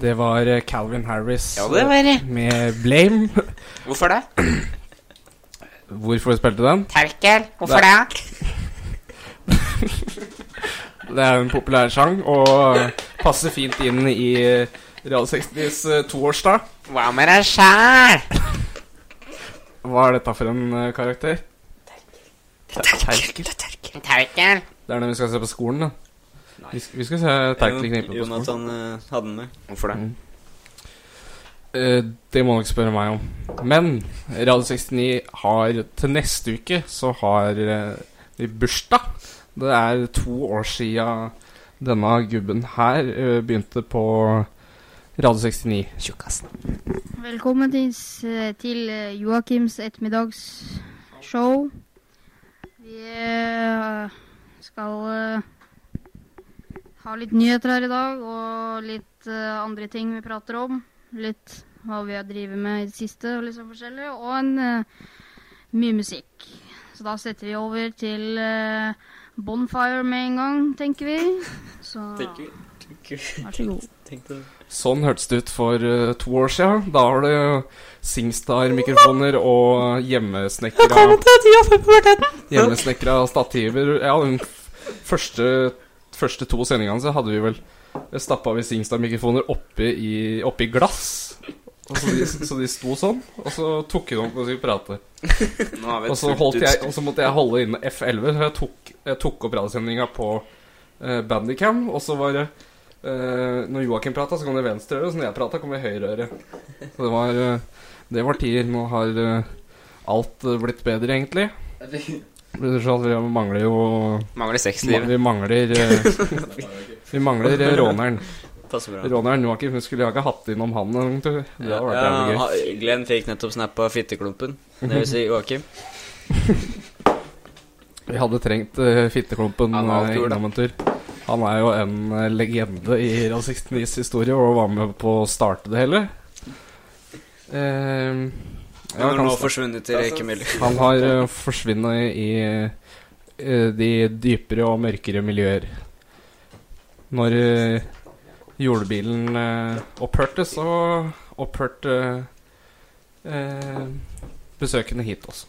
Det var eh, Calvin Harris Ja, det var det. med Blame. Hvorfor det? Hvorfor spilte den? Terkel. Hvorfor Det- det? Er en populær sang og passer fint inn i eh, Real 60s eh, toårsdag. Hva med deg sjæl? Hva er dette for en karakter? Terkel. Terkel. Det er den vi skal se på skolen, da. Vi vi skal se Terkel knipe på skolen. Jonathan eh, hadde den med. Hvorfor det? Mm. Uh, det må du ikke spørre meg om. Men Radio 69 har til neste uke så har uh, de bursdag. Det er to år sia denne gubben her begynte på Radio 69. Tjukkasen. Velkommen til, til Joakims ettermiddagsshow. Vi skal eh, ha litt nyheter her i dag, og litt uh, andre ting vi prater om. Litt hva vi har drevet med i det siste, og litt sånn forskjellig. Og en, uh, mye musikk. Så da setter vi over til uh, Bonfire med en gang, tenker vi. Så vær så god. Sånn hørtes det ut for uh, to år sia. Da har du Singstar-mikrofoner og hjemmesnekra Hjemmesnekra stativer. Ja, den første, første to sendingene så hadde vi vel Stappa vi Singstar-mikrofoner oppi, i- oppi glass. Og så, de, så de sto sånn, og så tok hun opp og skulle prate. Og så, jeg, og så måtte jeg holde inne F11, så jeg tok, jeg tok opp radiosendinga på uh, Bandicam. Og så var det eh, Når Joakim prata, så kom det venstre øre, så når jeg prata, kom det høyre øre. Så det var, eh, det var tider. Nå har eh, alt eh, blitt bedre, egentlig. Vi mangler jo Mangler ma- sexliv. Vi mangler eh, Vi mangler eh, råneren. Råneren Joakim. Hun skulle ikke hatt innom han en gang. tror. Det hadde vært Ja, jævlig gøy. Glenn fikk nettopp snappa fitteklumpen. Det vil si Joakim. Vi hadde trengt uh, fitteklumpen innom en tur. Han er jo en legende i 69s historie og var med på å starte det hele. Eh, Han har nå forsvunnet til røykemiljø. han har uh, forsvunnet i eh, de dypere og mørkere miljøer. Når eh, jordbilen uh, opphørte, så opphørte eh, besøkende hit også.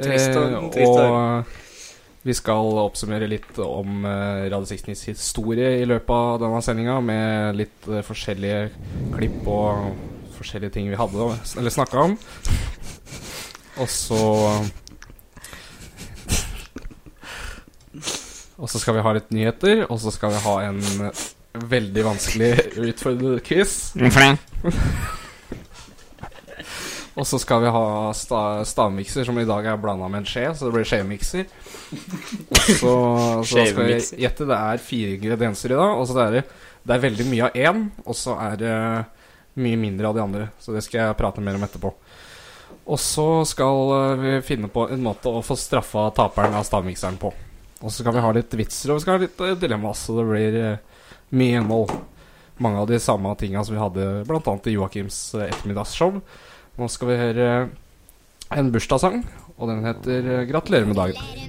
Trist og- Eh, trist og- vi skal oppsummere litt om eh, Radio 69s historie i løpet av denne sendinga, med litt eh, forskjellige klipp og forskjellige ting vi hadde eller snakka om. Og så Og så skal vi ha litt nyheter, og så skal vi ha en veldig vanskelig utfordrende quiz. Og så skal vi ha sta stavmikser, som i dag er blanda med en skje, så det blir skjemikser. Og så, så skal vi gjette. Det er fire ingredienser i dag, og så det er det Det er veldig mye av én, og så er det mye mindre av de andre. Så det skal jeg prate mer om etterpå. Og så skal eh, vi finne på en måte å få straffa taperen av stavmikseren på. Og så skal vi ha litt vitser, og vi skal ha litt dilemma dilemmas, så det blir eh, mye innhold. Mange av de samme tinga som vi hadde bl.a. i Joakims eh, ettermiddagsshow. Nå skal vi høre en bursdagssang, og den heter eh, 'Gratulerer med dagen'.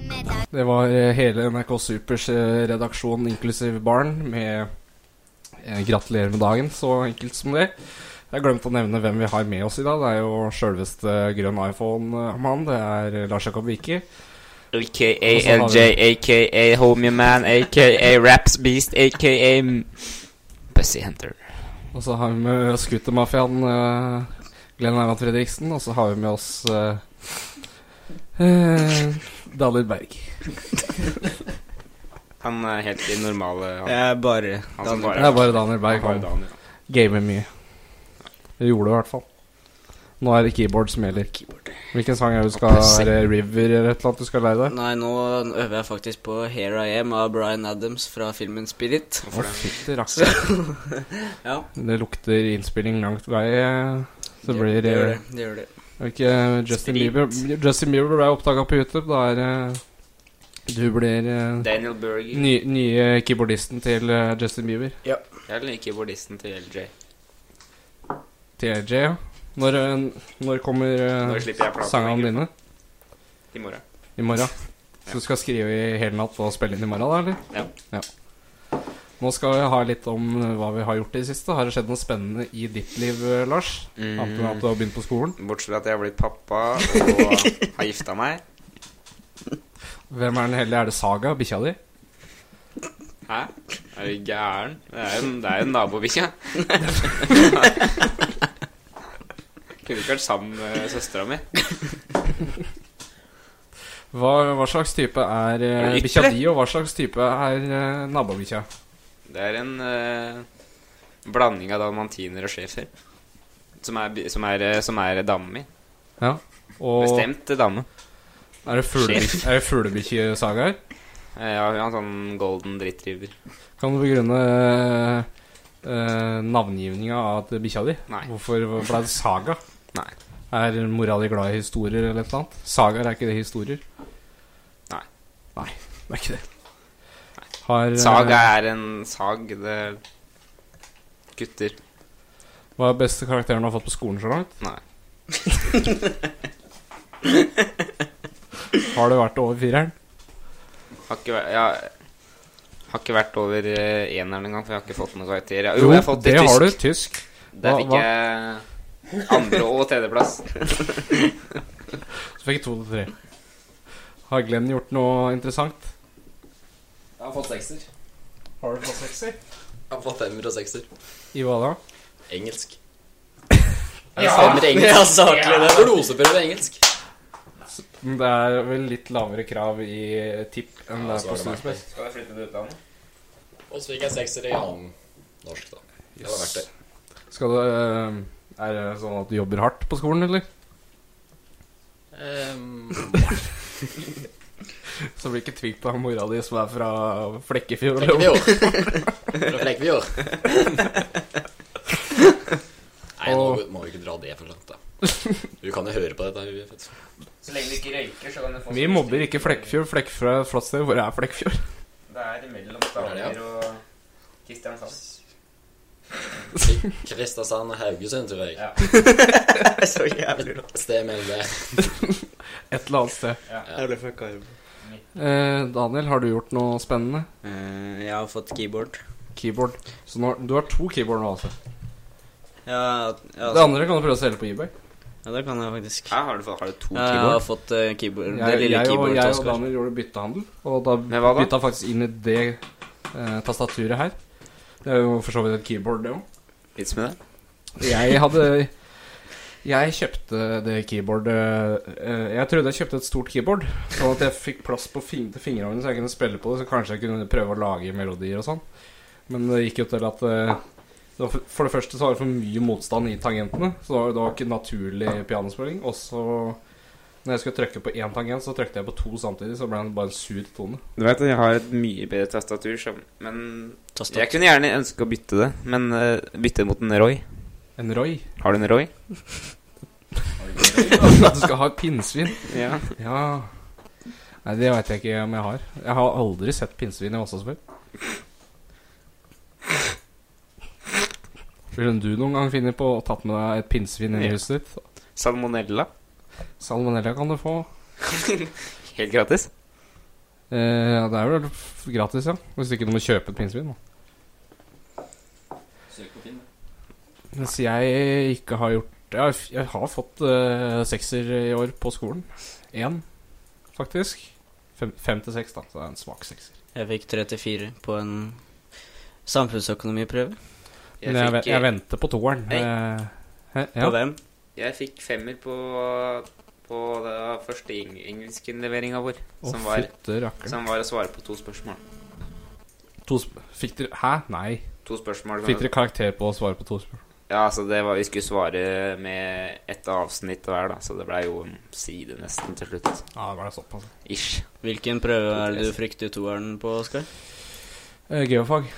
Det var eh, hele NRK Supers eh, redaksjon, inklusiv barn, med eh, 'Gratulerer med dagen', så enkelt som det. Jeg har glemt å nevne hvem vi har med oss i dag. Det er jo sjølveste grønn iPhone-mann. Det er eh, Lars Jakob Wiki. AKA LJ, AKA Homie Man, AKA Raps Beast, AKA Pussy Hunter. Og så har vi med Scootermafiaen uh, Glenn Erland Fredriksen. Og så har vi med oss uh, David Berg. Han er helt i normale han, Jeg er bare han Det bare er bare Daniel Berg. Han, Han Daniel. gamer mye. Det gjorde det i hvert fall. Nå er det keyboard som gjelder. Hvilken sang er det du skal. Er det River eller et eller annet du skal lære deg? Nei, nå øver jeg faktisk på Here I Am av Bryan Adams fra filmen Spirit. Å, fytti rakkeren. Ja, Det lukter innspilling langt vei. eh, Så det, blir det gjør det det. det, gjør det. Ikke Justin Bieber Justin Bieber ble oppdaga på YouTube. Da er eh, Du blir uh, Daniel Berger. ny, nye keyboardisten til uh, Justin Bieber. Ja. Jeg er nye keyboardisten til LJ. Til LJ, ja. Når, eh, når kommer plata? sangene dine? I morgen. I morgen. Så du skal skrive i hele natt og spille inn i morgen, da, eller? Ja. Nå skal vi ha litt om hva vi har gjort i det siste. Har det skjedd noe spennende i ditt liv, Lars? Annet enn at du har begynt på skolen? Bortsett fra at jeg har blitt pappa og har gifta meg. Hvem er den heldige? Er det Saga, bikkja di? Hæ? Er du gæren? Det er jo det er jo nabobikkja. Kunne ikke vært sammen med søstera mi. Hva, hva slags type er det bikkja di, og hva slags type er uh, nabobikkja? Det er en eh, blanding av dalmantiner og schæfer. Som er, bi- som er, eh, som er dama mi. Ja. Og Bestemt dame. Er det fuglebikk- er det fuglebikkje-saga her? Eh, Ja, vi har en sånn golden drittriver. Kan du begrunne uh, navngivninga av bikkja di? Nei. Hvorfor ble det Saga? Nei. Er mora di glad i historier eller noe annet? Sagaer, er ikke det historier? Nei. Nei, det er ikke det. Har, saga er en sag. Det er gutter. Hva er beste karakteren du har fått på skolen så langt? Nei. Har du vært over fireren? Har ikke, vært- jeg har ikke vært over eh, eneren engang, for jeg har ikke fått noen karakter. Jo, Jo, jeg har fått det i har du. tysk. Der fikk hva- jeg andre- og tredjeplass. Så fikk jeg to til tre. Har Glenn gjort noe interessant? Jeg har fått sekser. Har du fått sekser? Jeg har fått femmer og sekser. I hva da? Engelsk. Ja. Engelsk. Ja, saklig det. Prognoseprøve i engelsk. Det er vel litt lavere krav i tipp enn Ja, det er på studiespes. Skal jeg flytte til utlandet? Og så fikk jeg sekser i annen norsk, da. Det det. Skal du øh, Er det sånn at du jobber hardt på skolen, eller? Um, Så blir ikke tvil på mora di som er fra Flekkefjord. Flekkefjord. Fra Flekkefjord. Nei, nå må vi ikke dra det for langt. Du kan jo høre på dette. Så lenge du ikke røyker, så kan du få Vi mobber ikke Flekkefjord. Flekkefjord er et flott sted. Hvor er Flekkefjord? Det er mellom er Stavanger og Kristiansand. Kristiansand og Haugesund, tror jeg. Ja. Så jævlig rått. Et sted mellom der. Et eller annet sted. Jeg ble fucka i Eh, Daniel, har du gjort noe spennende? Eh, Jeg har fått keyboard. Keyboard. Så nå, du har to keyboard nå, altså? Ja, ja, Det andre kan du prøve å selge på eBay. Ja det kan jeg faktisk. Her har du, fått- har du to Ja, jeg har keyboard. fått uh, keyboard. Jeg, det lille jeg, keyboardet jeg og. Daniel gjorde byttehandel, og da da? bytta faktisk inn i det uh, tastaturet her. Det er jo for så vidt et keyboard, det òg. Vits med det? Jeg hadde Jeg kjøpte det keyboardet uh, Jeg trodde jeg kjøpte et stort keyboard, sånn at jeg fikk plass på fing til fingrene så jeg kunne spille på det, så kanskje jeg kunne prøve å lage melodier og sånn. Men det gikk jo til at eh, det var, for- For det første så var det for mye motstand i tangentene, så det var, det var ikke naturlig pianospilling. Og så når jeg skulle trykke på én tangent, så trykte jeg på to samtidig, så ble det bare en sur tone. Du vet at jeg har et mye bedre tastatur, som, men Tastatur. Jeg kunne gjerne ønske å bytte det, men uh, bytte mot en Roy. En Roy. Har du en Roy? Du skal ha et pinnsvin. Ja. Ja Nei, det veit jeg ikke om jeg har. Jeg har aldri sett pinnsvin i Åsas før. Ville du noen gang finne på å tatt med deg et pinnsvin inn i Ja. huset ditt? Salmonella. Salmonella kan du få. Helt gratis. Eh, ja, det er vel gratis, ja. Hvis ikke du må kjøpe et pinnsvin. Da. Søk på Finn. Mens jeg ikke har gjort Jeg har, jeg har fått uh, sekser i år på skolen. Én, faktisk. Fem, fem til seks, da. Så det er en svak sekser. Jeg fikk 34 på en samfunnsøkonomiprøve. Men jeg, fikk, jeg, jeg venter på toeren. Eh, hæ? På den? jeg fikk femmer på, på den første eng engelskinnleveringa vår, Å, som, var, som var å svare på to spørsmål. To sp fikk dere Hæ? Nei. To spørsmål Fikk dere karakter på å svare på to spørsmål? Ja, altså det var Vi skulle svare med ett avsnitt hver, da, så det blei jo en side nesten til slutt. Ja, det var det såpass. Ish. Hvilken prøve er det du frykter toeren på, Oskar? Eh, geofag.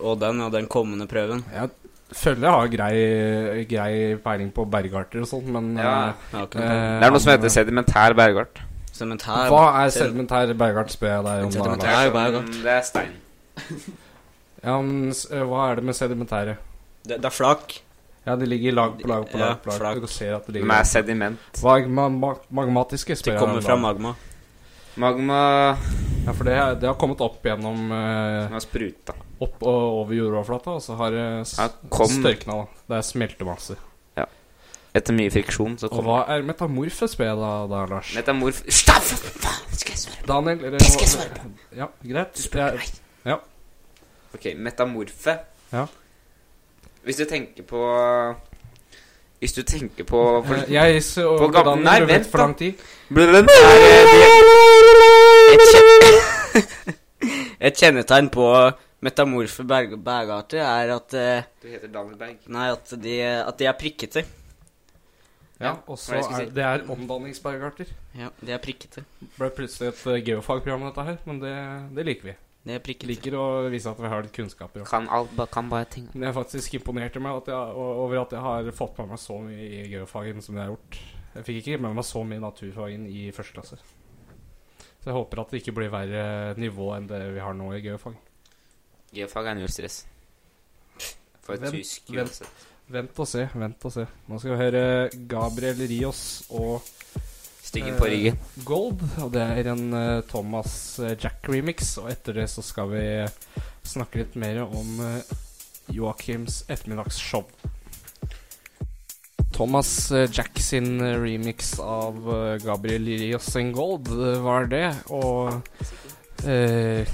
Og den, ja, den kommende prøven. Jeg føler jeg har grei, grei peiling på bergarter og sånt, men Ja. eh, eh. Det er noe som heter sedimentær bergart. Sementær. Hva er sedimentær bergart, spør jeg deg om. Sedimentær. Er bergart. sånn- det er stein. Ja, men eh, hva er det med sedimentære? Det, det er flak. Ja, de ligger lag på lag på Ja, lag. på lag. flak. Du ser at de De ligger er sediment. Magma, mag, ma ma magmatiske, spør De jeg kommer fra om da. magma. Magma Ja, for det, det har kommet opp gjennom eh, Som har spruta. Opp og over jordoverflata, og så har det Ja, størkna. da. Det er smeltemasser. Etter mye friksjon så Og hva er metamorfe sped da, da, Lars? Metamorf... Stopp! for faen! Skal jeg svare? på? Daniel, eller Det skal jeg svare på. Ja, greit. Du spør meg. ja. Ok, metamorfe. Ja. Hvis du tenker på Hvis du tenker på for, Eh, Jeg så På gam- Daniel, vent for lang tid. Er det- Et, Et kjennetegn på metamorfe berg- bergarter er at eh, Du heter Daniel Berg. Nei, at de, at de er prikkete. Ja, og så hva er det jeg skulle er si? det er omdanningsbergarter. Ja, de er prikkete. Ble plutselig et eh, geofagprogram, dette her, men det, det liker vi. De er prikkete. Liker å vise at vi har litt kunnskaper. Kan alt, ba- kan bare ting. Men jeg er faktisk imponert meg at jeg, o- over at jeg har fått med meg så mye i geofagen som jeg har gjort. Jeg fikk ikke med meg så mye naturfagen i første klasse. Så jeg håper at det ikke blir verre nivå enn det vi har nå i geofag. Geofag er null stress. For Vent, tysk vent. Vent og se, vent og se. Nå skal vi høre Gabriel Rios og Styggen på Eh. Gold. Og det er en eh, Thomas eh, Jack-remix. Og etter det så skal vi snakke litt mer om uh, Joakims ettermiddagsshow. Thomas eh, Jack sin eh, remix av eh, Gabriel Rios and Gold eh, var det. Og eh,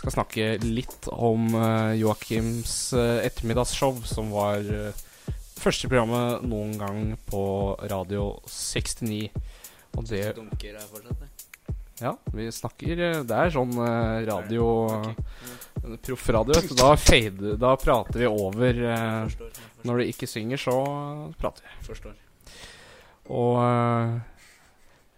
skal snakke litt om Joakims ettermiddagsshow, som var første programmet noen gang på Radio 69. Og det Dunker her fortsatt, det. Ja, vi snakker Det er sånn radio okay. Proffradio, vet du. Da fader Da prater vi over eh. Når du ikke synger, så prater vi. Forstår. Og eh,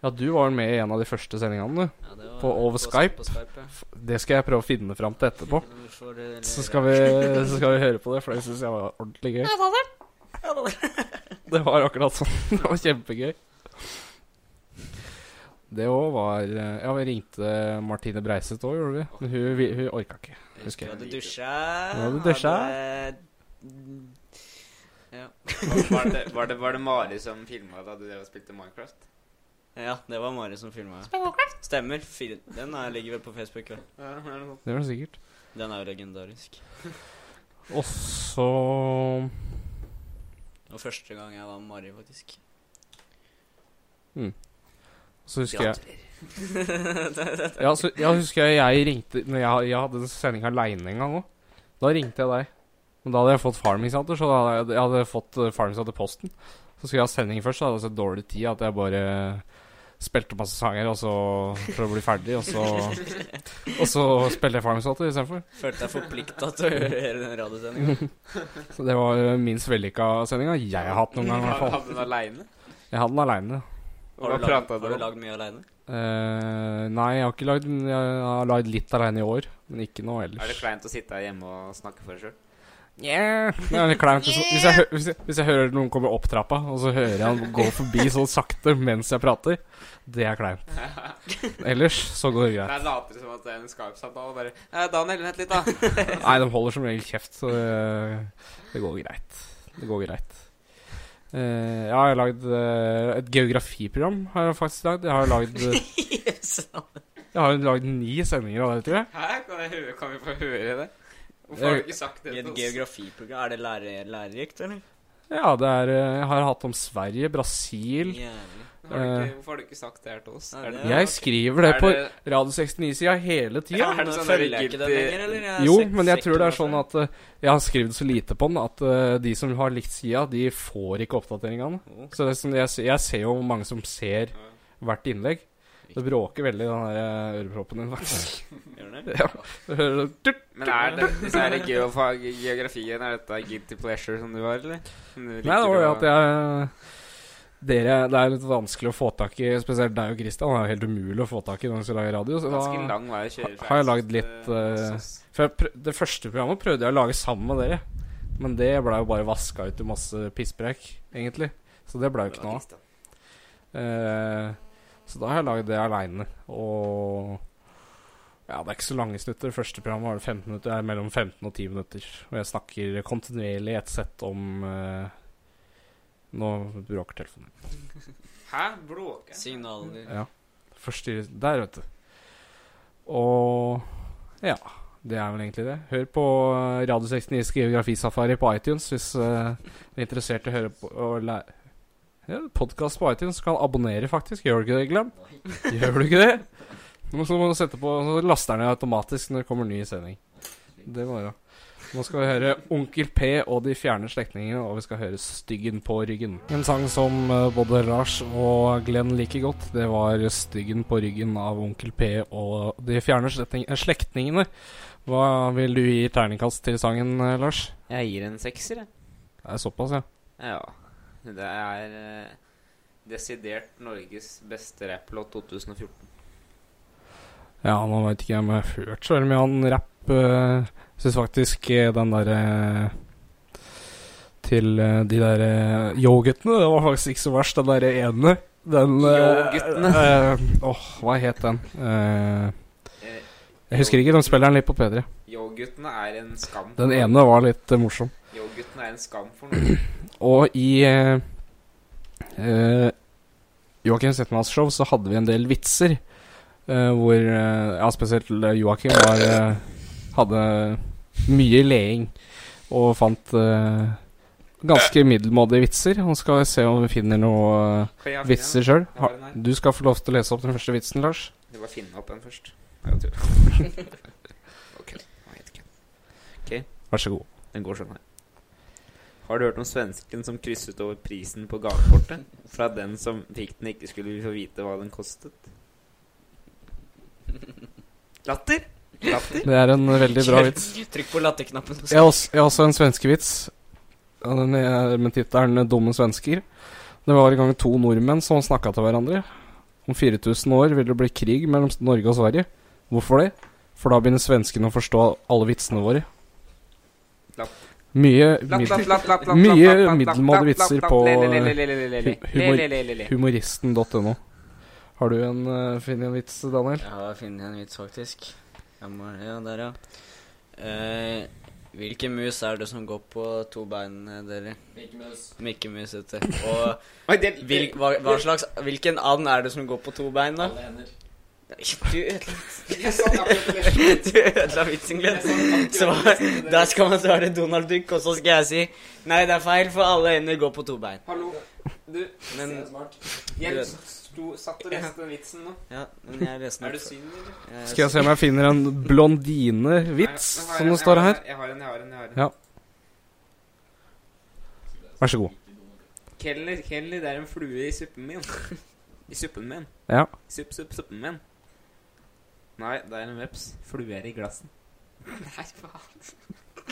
Ja, du var med i en av de første sendingene, du. Ja, det var På- over Skype? På Skype ja. Det skal jeg prøve å finne fram til etterpå. Eh, Så skal vi, så skal vi høre på det, for det syns jeg var ordentlig gøy. Det var akkurat sånn. Det var kjempegøy. Det òg var eh, Ja, vi ringte Martine Breiseth òg, gjorde vi. Men hun, hun orka ikke. Husker jeg. jeg hadde dusja. Du hadde dusja? hadde- Ja. Var det, var, det, var det Mari som filma da du spilte Minecraft? ja, det var Mari som filma. Stemmer. Den er, ligger vel på Facebook. Ja. Ja, er det? Det var sikkert. Den er jo legendarisk. Og så Og første gang jeg var med Mari, faktisk. Så husker jeg Ja, så, ja, husker jeg jeg ringte Når jeg, jeg hadde sending aleine en gang òg. Da ringte jeg deg. Men da hadde jeg fått Farming Center, så da hadde jeg, jeg hadde fått uh, Farming Center-posten. Så skulle jeg ha sending først, så hadde jeg så dårlig tid at jeg bare spilte masse sanger og så for å bli ferdig, og så Og så spilte jeg Farming Center istedenfor. Følte deg forplikta til å gjøre den radiosendinga. Så det var uh, minst vellykka sendinga jeg har hatt noen gang, i hvert fall. Hadde den aleine? Jeg hadde den aleine. Har du lag, har du lagd mye aleine? Uh, nei, jeg har ikke lagd Jeg har lagd litt aleine i år, men ikke noe ellers. Er det kleint å sitte her hjemme og snakke for deg sjøl? Yeah. Nei, kleint. Hvis, hvis, jeg, hvis, jeg, hvis jeg hører noen komme opp trappa, og så hører jeg han gå forbi sånn sakte mens jeg prater, det er kleint. Ellers så går det greit. Jeg later som at det er en Skype-samtale og bare eh, Daniel, vent litt, da. Nei, de holder som regel kjeft, så det, det går greit. Det går greit. Uh, jeg har lagd uh, et geografiprogram. Har jeg faktisk lagd. Jeg har lagd Jeg har lagd ni sendinger av det, tror jeg. Hæ? Kan, jeg høre, kan vi få høre det? Hvorfor har du ikke sagt det I et geografiprogram, er det lære, lærerikt, eller? Ja, det er eh, Jeg har hatt om Sverige, Brasil Jævlig. Har ikke, hvorfor har du ikke sagt det her til oss? Det Jeg skriver det på Radio 69-sida hele tida. Ja, er det sånn følger du jeg ikke det lenger, eller? Jo, men jeg tror det er sånn at eh, jeg har skrevet så lite på den at eh, de som har likt sida, de får ikke oppdateringene. Så det er sånn, jeg, jeg ser jo mange som ser hvert innlegg. Det bråker veldig, den der eh, øreproppen din, faktisk. Gjør det? Ja, du hører sånn. Men er det disse her geofag, geografien, er dette guilty pleasure som du har, eller? Du Nei, det var det at jeg dere, Det er litt vanskelig å få tak i, spesielt deg og Christian. Det er jo helt umulig å få tak i når vi skal lage radio. Så da, lang vei å kjøre fra har jeg lagd litt, for jeg Det første programmet prøvde jeg å lage sammen med dere. Men det blei jo bare vaska ut i masse pisspreik, egentlig. Så det blei jo ikke noe av. så da har jeg lagd det aleine. Og ja, det er ikke så lange snutter. Første programmet var det 15 minutter. Det er mellom 15 og 10 minutter. Og jeg snakker kontinuerlig i et sett om eh, Nå bråker telefonen. Hæ? Bråker? Signaler. Ja. Forstyrrer Der, vet du. Og ja, det er vel egentlig det. Hør på eh, Radio 69s geografisafari på iTunes hvis eh, du er interessert i å høre på og lære ja, Podkast på iTunes kan abonnere, faktisk. Gjør du ikke det, Glenn? Gjør du ikke det? Nå så må du sette på Så laster den automatisk når det kommer ny sending. Det må du. Nå skal vi høre Onkel P og De fjerne slektningene, og vi skal høre Styggen på ryggen. En sang som eh, både Lars og Glenn liker godt, det var Styggen på ryggen av Onkel P og De fjerne eh, slektningene. Hva vil du gi terningkast til sangen, eh, Lars? Jeg gir en sekser, jeg. Det er såpass, ja. Ja. Det er eh, desidert Norges beste rapplåt 2014. Ja, nå veit ikke om jeg har hørt så veldig mye annen rapp. Jeg Syns faktisk eh, den derre Til eh, de derre yo-guttene, det var faktisk ikke så verst, den derre ene. Den eh, Yo-guttene. eh, Åh, hva het den? Eh, Eh, jeg husker ikke, de spiller den litt på P3. Yo-guttene er en skam. Den ene var litt eh, morsom. Yo-guttene er en skam for Norge. Og i uh, Joakim Setmans show så hadde vi en del vitser. Uh, hvor uh, Ja, spesielt Joakim var hadde mye leing og fant ganske middelmådige vitser. Og skal vi se om vi finner noen uh, vitser sjøl. Du skal få lov til å lese opp den første vitsen, Lars. Du bare finne opp den først. Ok, jeg vet ikke. Vær så god. Den går sånn her. Har du hørt om svensken som krysset over prisen på gavekortet? Fra den som fikk den, ikke skulle få vite hva den kostet? Latter? Latter? Det er en veldig bra vits. Trykk på latterknappen. Jeg har også, jeg har også en svenskevits. Den er med tittelen 'Dumme svensker'. Det var i gang to nordmenn som snakka til hverandre. Om 4000 år vil det bli krig mellom Norge og Sverige. Hvorfor det? For da begynner svenskene å forstå alle vitsene våre. Mye, mye middelmådige på humoristen.no. Har du en uh, funnet en vits, Daniel? Jeg har funnet en vits, faktisk. Må, ja, der, ja. Uh, hvilken mus er det som går på to bein, dere? Mikkemus. Mikkemus, vet du. Og hvil, hva, hva slags, hvilken and er det som går på to bein, da? Alle hender. Du ødela vitsen, Glenn. Så da skal man svare Donald Duck, og så skal jeg si Nei, det er feil, for alle ender går på to bein. Hallo. Du, Men jeg sto, satt og leste den vitsen nå. Ja, men jeg leste den Er du synd, eller? Skal jeg se om jeg finner en blondine-vits, som det står her. Jeg har en, jeg har en. jeg har en. Ja. Vær så god. Kelly, Kelly, det er en flue i suppen min. I suppen min. Ja. Supp, supp, suppen min. Nei, det er en veps. Fluer i glassen. Nei, faen.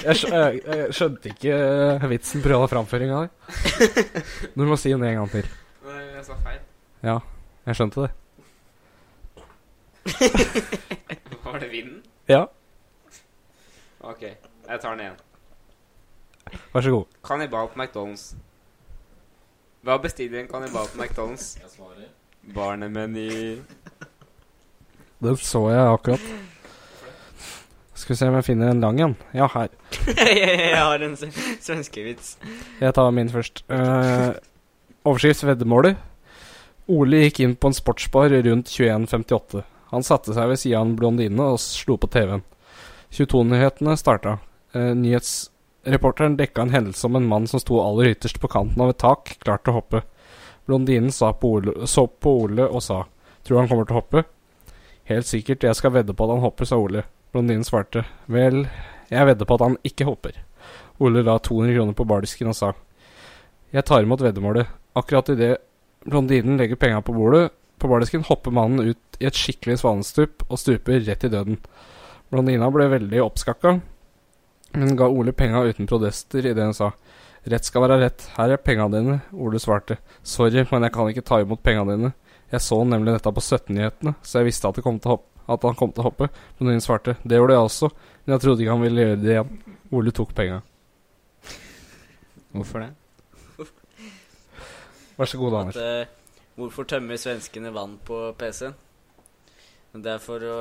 Jeg, skj jeg, jeg skjønte ikke eh, vitsen på hele framføringa di. Du må si den en gang til. Nei, jeg sa feil. Ja, jeg skjønte det. Var det vinden? Ja, Ok, jeg tar den igjen. vær så god. Kannibal på McDonald's. Hva bestiller en kannibal på McDonald's? Jeg svarer. Barnemeny. Den så jeg akkurat. Skal vi se om jeg finner en lang en. Ja, her. jeg har en svenskevits. Jeg tar min først. Uh, overskrift veddemålet. Ole gikk inn på en sportsbar rundt 21.58. Han satte seg ved sida av en blondine og slo på TV-en. 22-nyhetene starta. Uh, nyhetsreporteren dekka en hendelse om en mann som sto aller ytterst på kanten av et tak, klar til å hoppe. Blondinen på Ole, så på Ole og sa Tror han kommer til å hoppe? Helt sikkert, jeg skal vedde på at han hopper, sa Ole. Blondinen svarte Vel, jeg vedder på at han ikke hopper. Ole la 200 kroner på bardisken og sa Jeg tar imot veddemålet. Akkurat idet blondinen legger penga på bordet, på bardisken, hopper mannen ut i et skikkelig svanestup og stuper rett i døden. Blondina ble veldig oppskakka, men ga Ole penga uten protester idet hun sa Rett skal være rett, her er penga dine. Ole svarte Sorry, men jeg kan ikke ta imot penga dine. Jeg så nemlig dette på 17-nyhetene, så jeg visste at, det kom til å hoppe, at han kom til å hoppe. Blondinen svarte Det gjorde jeg også, men jeg trodde ikke han ville gjøre det igjen. Ole tok penga. Hvorfor det? Vær så god, At, Daniel. eh, hvorfor tømmer svenskene vann på PC-en? Det er for å,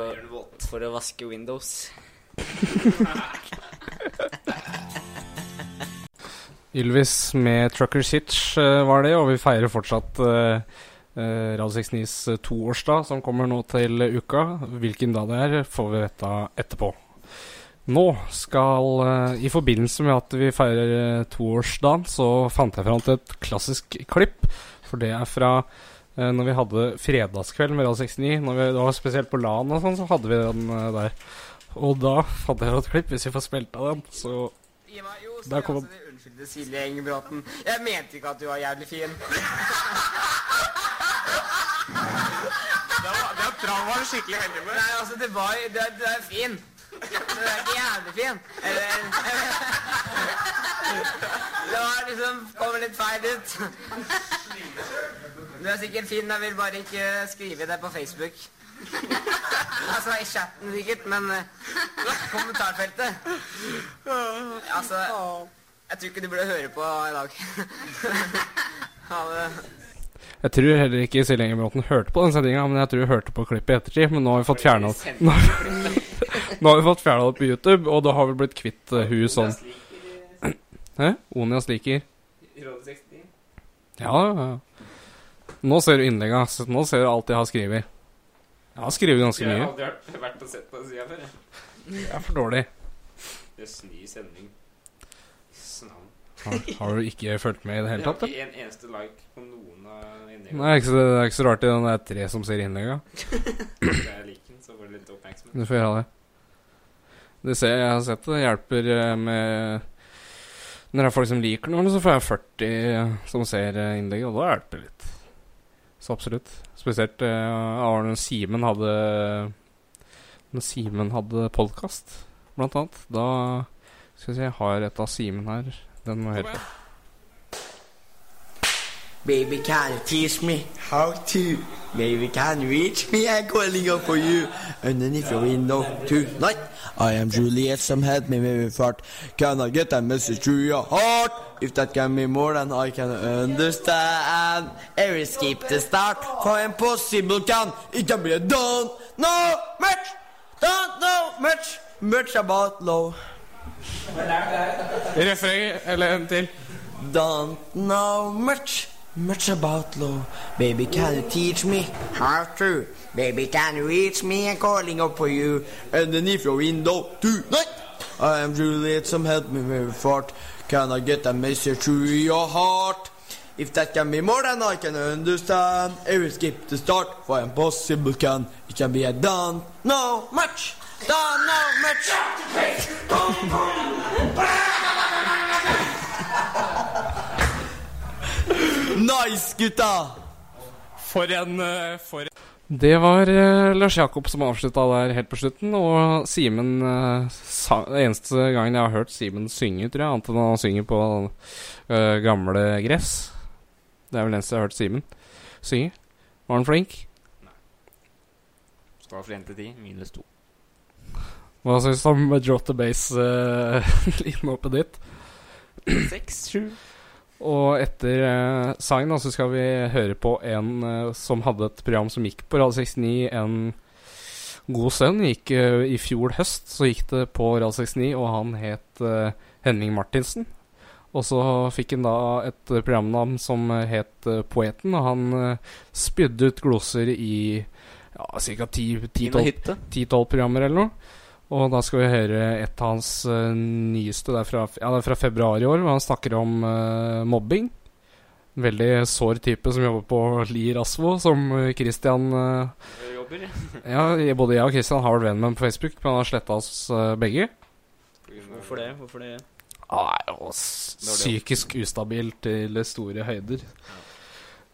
for å vaske Windows. Ylvis med Trucker Sitch uh, var det, og vi feirer fortsatt eh, eh, Radio 69s eh, toårsdag som kommer nå til uka. Hvilken dag det er, får vi vite etterpå. Nå skal eh, I forbindelse med at vi feirer eh, toårsdagen, så fant jeg fram til et klassisk klipp. For det er fra eh, når vi hadde fredagskveld med Radio 69. Når vi, det var spesielt på LAN og sånn, så hadde vi den der. Og da fant jeg et klipp. Hvis vi får spilt av den, så Gi meg, jo, Der kom den. Unnskyld, Silje Engebråten. Jeg mente ikke at du var jævlig fin. Det var, det trauma skikkelig heldig med. Nei, altså, det var Det, du er fin. Du er ikke jævlig fin. Eller Det var liksom Kommer litt feil ut. Du er sikkert fin, jeg vil bare ikke skrive det på Facebook. Altså, i chatten sikkert, men eh, kommentarfeltet Altså, jeg tror ikke du burde høre på i dag. Ha det. Jeg tror heller ikke Silje Engebråten hørte på den sendinga, men jeg tror hun hørte på klippet i ettertid. Men nå har vi fått fjerna det. Nå, nå har vi fått fjerna det på YouTube, og da har vi blitt kvitt uh, hun sånn. Hæ? Onias liker. Radio 69. Ja, ja. Nå ser du innlegga. så Nå ser du alt jeg har skrevet. Jeg har skrevet ganske mye. Jeg har aldri vært og sett på den sida før. jeg. Jeg er for dårlig. Jøss, ny sending. Har, har du ikke fulgt med i det Jeg hele har tatt? ikke en eneste like på noen av innleggene. Nei, ikke så, det er ikke så rart det er tre som ser innlegga. Jeg den, du får gjøre det. Det ser, jeg har sett det. Det hjelper eh, med Når det er folk som liker noe, så får jeg 40 som ser eh, innlegget, og da hjelper det litt. Så absolutt. Spesielt uh, og Simen hadde Når Simen hadde podkast, blant annet. Da skal vi se, jeg har et av Simen her. Den må høre på. Baby, can you teach me how to? Baby, can you reach me? I'm calling up for you underneath your window tonight. I am Juliet, some help me with fart. Can I get a message to your heart? If that can be more than I can understand. Every skip the start for impossible can. It can be done. No much, don't know much, much about love. Eller en til. Don't know much, much about love. Baby, can you teach me how to? Baby, can you reach me? I'm calling up for you underneath your window tonight. I am Juliet, some help me with fart. Can I get a message to your heart? If that can be more than I can understand, I will skip the start, for impossible can. It can be a don't know much, know. Nice, gutta! For en, eh, for en Det var eh, Lars Jakob som avslutta der helt på slutten. Og Simen Det eneste gangen jeg har hørt Simen synge, tror jeg, annet enn han synger på uh, gamle gress. Det er vel eneste jeg har hørt Simen synge. Var han flink? Nei. Skal for 1 til 10, minus 2. Hva syns du om Drop the Base-lyden oppi ditt? 6, 7. Og etter uh, sangen da, så skal vi høre på en uh, som hadde et program som gikk på Radio 69 en god sønn Gikk uh, I fjor høst så gikk det på Radio 69, og han het eh, Henning Martinsen. Og så fikk han da et eh, programnavn som eh, het eh, Poeten, og han eh, spydde ut gloser i ja, ca. Inn og 10-12 hytte. 10-12 programmer eller noe. Og da skal vi høre et av hans uh, nyeste. Det er, fra, ja, det er fra februar i år, hvor han snakker om uh, mobbing. En veldig sår type som jobber på Lier Asvo, som eh, Christian uh, Jobber. Ja, både jeg og Christian har vært venn med ham på Facebook, men han har sletta oss begge. Hvorfor det? Hvorfor det? Han er jo psykisk ustabil til store høyder.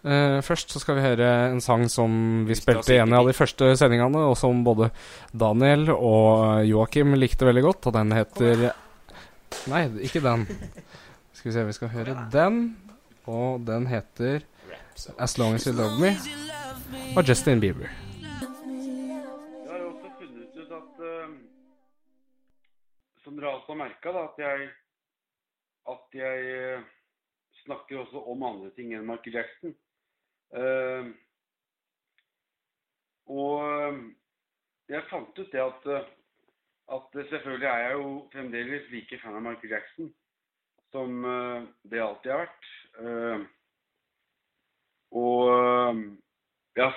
Eh, først så skal vi høre en sang som vi Vi spilte i en av de første sendingene, og som både Daniel og Joakim likte veldig godt, og den heter Nei, ikke den. Skal vi se, vi skal høre den, og den heter As Long As You Love Me av Justin Bieber. Jeg har også funnet ut at uh, Som dere altså har merka, at jeg At jeg eh, snakker også om andre ting enn Michael Jackson. Eh, og eh, jeg fant ut det at eh, at selvfølgelig er jeg jo fremdeles like fan av Michael Jackson som eh, det alltid har vært. Eh, og eh, jeg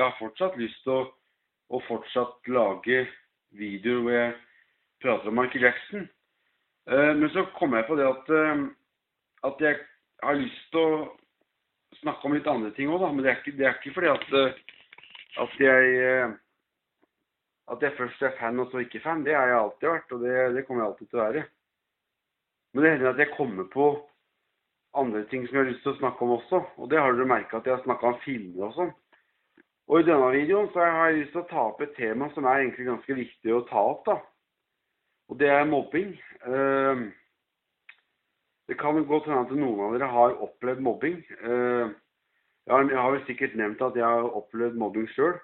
har fortsatt lyst til å, å fortsatt lage videoer hvor jeg prater om Michael Jackson. Men så kom jeg på det at, at jeg har lyst til å snakke om litt andre ting òg, da. Men det er ikke, det er ikke fordi at, eh, at jeg eh, at jeg først er fan og så ikke fan. Det har jeg alltid vært, og det, det kommer jeg alltid til å være. Men det hender at jeg kommer på andre ting som jeg har lyst til å snakke om også. Og det har dere merka at jeg har snakka om filmer og sånn. Og i denne videoen så har jeg lyst til å ta opp et tema som er egentlig ganske viktig å ta opp, da. Og det er mobbing. Eh, det kan jo godt hende at noen av dere har opplevd mobbing. Eh, jeg har, vel sikkert nevnt at jeg har opplevd mobbing sjøl.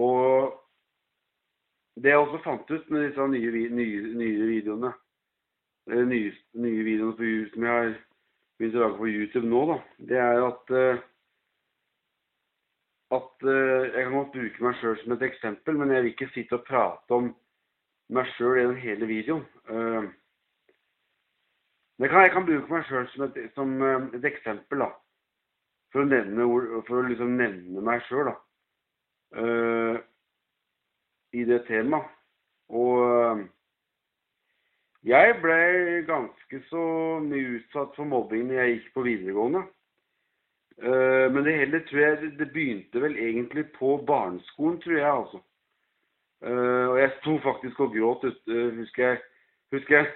og det jeg også fant ut med disse nye, nye, nye videoene eh, nye, nye videoene på, som jeg har begynt å lage på YouTube nå, da, det er at eh, at eh, jeg kan godt bruke meg sjøl som et eksempel, men jeg vil ikke sitte og prate om meg sjøl gjennom hele videoen. Eh, jeg kan, jeg kan bruke meg sjøl som, som eh, et eksempel, da. For å nevne, for å liksom nevne meg sjøl, da. Eh, I det temaet. Og jeg ble ganske så mye utsatt for mobbing når jeg gikk på videregående. Men det hele tror jeg det begynte vel egentlig på barneskolen, tror jeg, altså. Eh, og jeg sto faktisk og gråt, eh, husker jeg. Husker jeg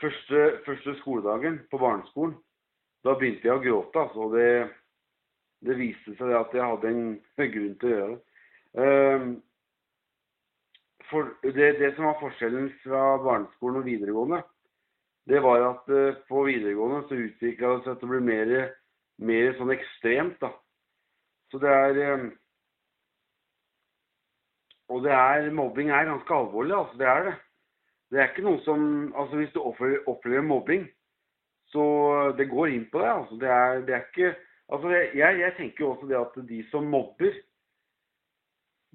første, første skoledagen på barneskolen. Da begynte jeg å gråte, altså. Det, det viste seg at jeg hadde en grunn til å gjøre det. Eh, for det, det som var forskjellen fra barneskolen og videregående, det var at uh, på videregående så utvikla det seg til å bli mer, mer sånn ekstremt, da. Så det er eh, Og det er Mobbing er ganske alvorlig, altså. Det er det. Det er ikke noe som Altså, hvis du opplever, opplever mobbing, så det går inn på deg, altså. Det er, det er ikke Altså, jeg, jeg tenker jo også det at de som mobber,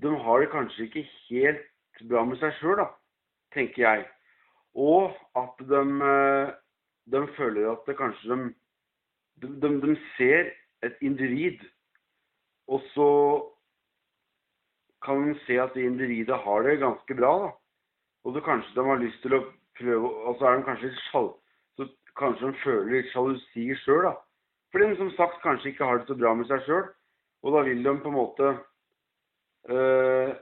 de har det kanskje ikke helt bra med seg sjøl, da, tenker jeg. Og at de, de føler at det kanskje de, de, de ser et individ, og så kan man se at det individet har det ganske bra, da. Og så kanskje de har lyst til å prøve Og så er de kanskje litt sjal... Så kanskje de føler litt sjalusi sjøl, da. Fordi de som sagt kanskje ikke har det så bra med seg sjøl. Og da vil de på en måte øh,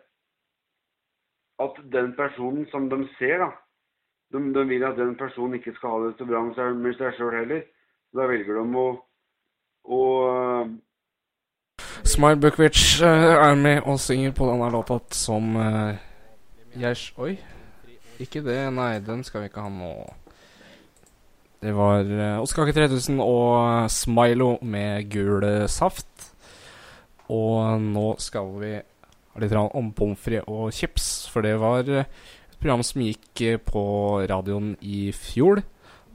At den personen som de ser, da de, de vil at den personen ikke skal ha det så bra med seg, sjøl heller. Så da velger de å, å Smile Bukvic eh, er med og synger på denne låta som uh, jeg s- Oi. Ikke det. Nei, den skal vi ikke ha nå. Det var uh, Oskake 3000 og Smilo med gul eh, saft. Og nå skal vi ha litt om pommes frites og chips, for det var eh, et program som gikk eh, på radioen i fjor.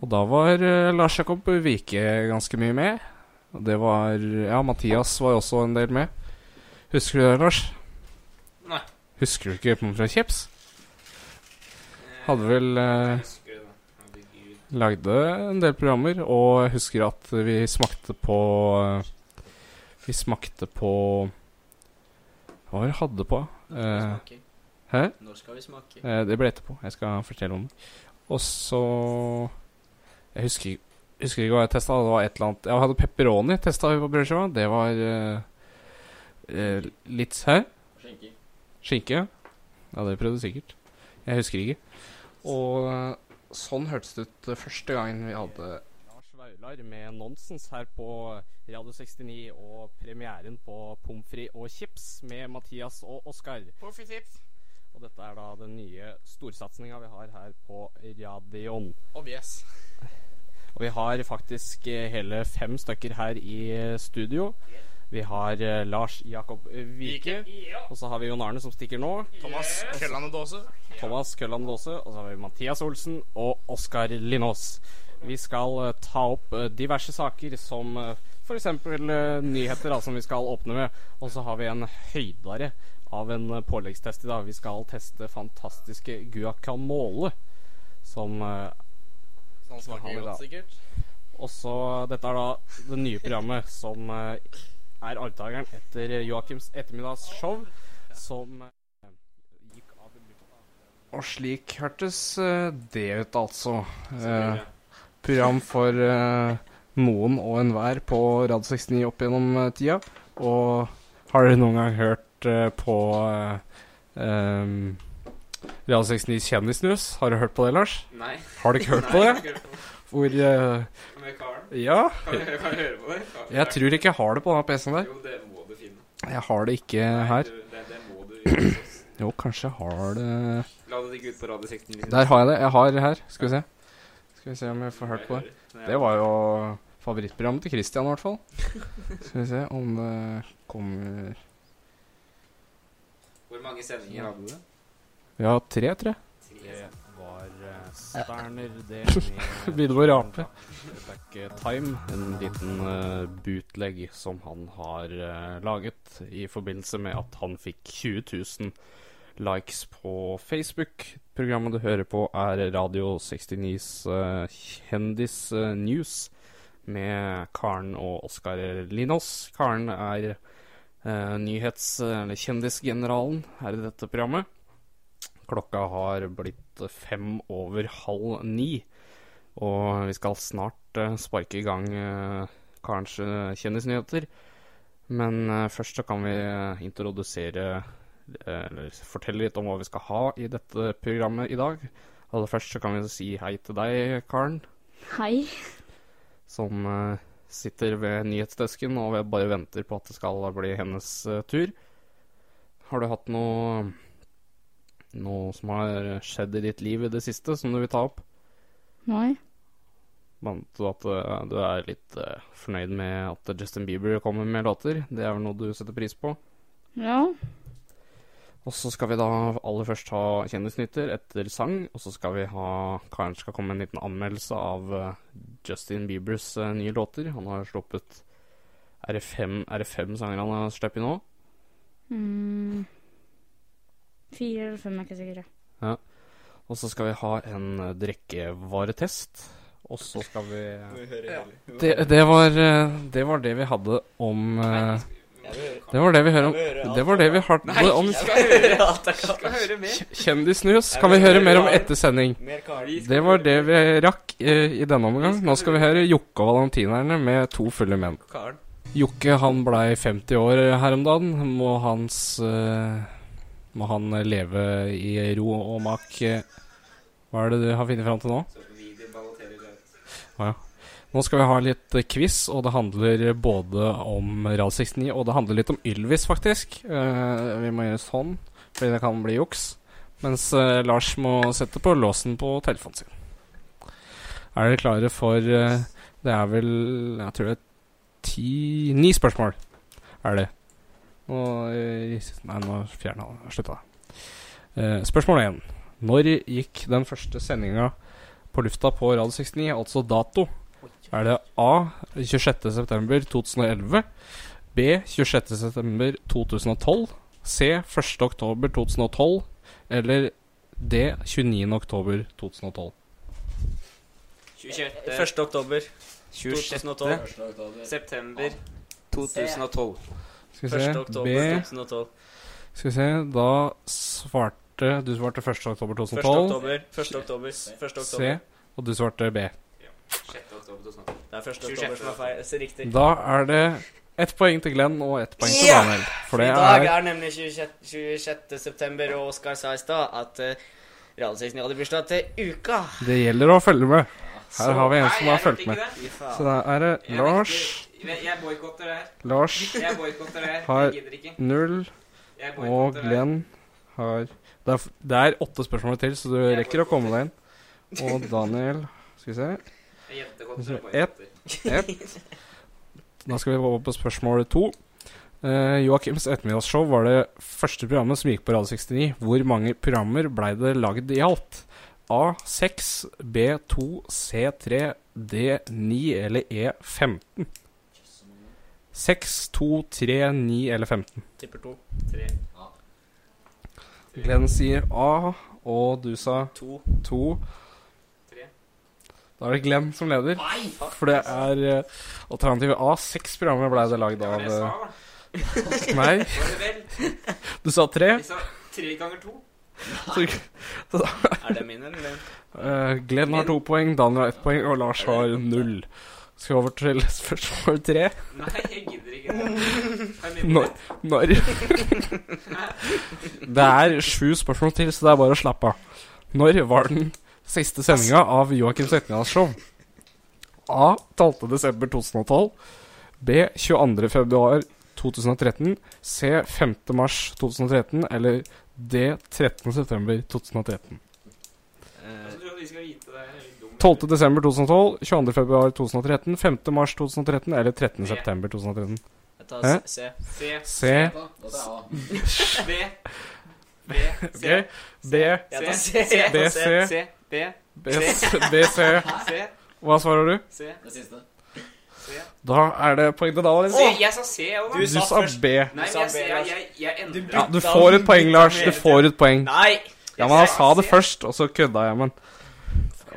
Og da var eh, Lars Jakob Vike ganske mye med. Det var Ja, Mathias var jo også en del med. Husker du det, Lars? Nei. Husker du ikke pommes frites chips? Hadde vel eh, lagde en del programmer, og jeg husker at vi smakte på eh, Vi smakte på Hva var det vi hadde på? Eh, hæ? Når skal vi smake? Eh, det ble etterpå. Jeg skal fortelle om det. Og så Jeg husker, husker ikke hva jeg testa. Det var et eller annet Jeg hadde pepperoni testa vi på brødskiva. Det var uh, litt Hæ? Skinke. Skinke? Ja, det prøvde du sikkert. Jeg husker ikke. Og eh, sånn hørtes det ut første gangen vi hadde Lars Vaular med Nonsens her på Radio 69 og premieren på Pommes frites og chips med Mathias og Oskar. Og dette er da den nye storsatsinga vi har her på radioen. Oh yes. Og vi har faktisk eh, hele fem stykker her i eh, studio. Vi har eh, Lars Jakob Vike. Og så har vi Jon Arne som stikker nå. Thomas Køllane Dåse. Thomas Kølland Dåse. Og så har vi Mathias Olsen og Oskar Linås. Vi skal ta opp diverse saker som uh, f.eks. nyheter, da, som vi skal åpne med. Og så har vi en høydare av en påleggstest i dag. Vi skal teste fantastiske guacamole. Som eh, Sånn Har smaker da. godt, sikkert. også Dette er da det nye programmet som eh, er arvtakeren etter Joakims ettermiddagsshow, som eh, gikk av. Og slik hørtes eh, det ut, altså. Eh, program for eh, noen og enhver på Rad 69 opp gjennom eh, tida. Og har dere noen gang hørt eh, på uh, um, Rad 69s Kjendisnews? Har du hørt på det, Lars? Nei. Har du ikke hørt på det? Hvor uh, Med Karen? Ja. Kan jeg, kan jeg høre på det? Kan- Jeg tror ikke jeg har det på denne PC-en der. Jo, det må du finne. Jeg har det ikke her. Du, det, det må du gjøre. Jo, kanskje jeg har det La det ikke ut på Radio 69. Der har jeg det. Jeg har det her. Skal vi se. Skal vi se om jeg får hørt på det. Det var jo favorittprogrammet til Christian, i hvert fall. Skal vi se om det kommer Hvor mange sendinger hadde du? Ja, tre, tror jeg. Det var Sterner, det med Begynner å rape. Back Time. En liten uh, bootlegg som han har uh, laget i forbindelse med at han fikk 20 000 likes på Facebook. Programmet du hører på, er Radio 69s uh, Kjendis eh, News med Karen og Oskar Linås. Karen er eh, nyhets- eller kjendisgeneralen her i dette programmet. Klokka har blitt fem over halv ni, og vi skal snart eh, sparke i gang kanskje eh, kjendisnyheter. Men eh, først så kan vi introdusere eller fortelle litt om hva vi skal ha i dette programmet i dag. Aller først så kan vi si hei til deg, Karen, Hei. som sitter ved nyhetsdesken og bare venter på at det skal bli hennes tur. Har du hatt noe noe som har skjedd i ditt liv i det siste, som du vil ta opp? Nei. Du at eh, du er litt eh, fornøyd med at Justin Bieber kommer med låter? Det er vel noe du setter pris på? Ja. Og så skal vi da aller først ha kjendisnytter etter sang, og så skal vi ha Karen skal komme med en liten anmeldelse av eh, Justin Biebers nye låter. Han har sluppet Er det fem, sanger han har sluppet nå? Mm. Fire eller fem, er ikke sikker. Og så skal vi ha en eh, drikkevaretest. Og så skal vi det, det, var, eh, det var det vi hadde om eh, Det var det vi hører om Det var det vi hadde om. Kjendisnews. Kan vi høre mer om etter sending? Det var det vi rakk i denne omgang. Nå skal vi høre Jokke og Valentinerne med to fulle menn. Jokke han blei 50 år her om dagen. Må hans Må han leve i ro og mak. eh. Hva er det du har funnet fram til nå? Å ja. Nå skal vi ha litt eh, quiz, og det handler både om Rad 69 og det handler litt om Ylvis, faktisk. Uh, vi må gjøre sånn, fordi det kan bli juks. Mens uh, Lars må sette på låsen på telefonen sin. Er dere klare for uh, Det er vel Jeg tror det er ti Ni spørsmål er det. Nå eh, Nei, nå fjerna jeg. Slutta. Uh, spørsmål én. Når gikk den første sendinga på lufta på Radio 69, altså dato? Er det A 26.9.2011, B 26.9.2012, C 1.10.2012 eller D 29.10.2012? 26. 1. oktober 26. 2012. september 2012. Skal vi 1. oktober B 2012. Skal vi se Da svarte Du svarte 1. oktober 1. 2012. oktober. 1. oktober. 1. oktober. C. Og du svarte B. 6. oktober 2012. Det er 1. oktober som er feil. Så riktig. Da er det ett poeng til Glenn og ett poeng til Ja! Daniel. For det I dag er er nemlig 26. 26. september, og Oskar sa i stad at uh, Realseksten hadde bursdag til uka. Det gjelder å følge med. Her har vi en som har fulgt med. Så da er det Lars. Jeg, jeg boikotter det her. Lars Jeg det her. Har- Jeg null. Jeg Og. Glenn har det er, det er åtte spørsmål til, så du rekker å komme deg inn. Og Daniel Skal vi se. Jeg Ett. Et. Da skal vi over på spørsmål to. Uh, Joakims ettermiddagsshow var det første programmet som gikk på Radio 69. Hvor mange programmer blei det lagd i alt? A6, B2, C3, D9 eller E E15? 6, 2, 3, 9 eller 15? Tipper 2. 3. A. Glenn sier A, og du sa 2. 2. 3 Da er det Glenn som leder. For det er uh, alternativet A. Seks programmer ble det lagd av uh, eh. Nei, du sa tre. Vi sa tre ganger to. Så, så da, Er det min eller Glenn? Uh, Glenn har to poeng, Daniel har ett poeng, og Lars har null. Skal vi over til spørsmål tre? Nei, jeg gidder ikke det. Når, når Det er sju spørsmål til, så det er bare å slappe av. Når var den siste sendinga av Joakim Setningas show? A. 12. desember 2012. B. 22. februar 2013. C. 5. mars 2013. Eller D. 13. september 2013. Uh, Jeg tror vi skal vite det. Er litt dumt. 12. desember 2012, 22. februar 2013, 5. mars 2013 eller 13. september 2013. jeg tar Hæ? C. C, C. B, B, C, B. C. C, B, C. C. C, B, B, C. C, Hva svarer du? C, Det siste. C. Da er det poeng til Dahl. C. Jeg sa C, jeg Du sa B. Nei, jeg, jeg du får et poeng, Lars. Du får et poeng. Nei! Ja, men han sa det først, og så kødda jeg, men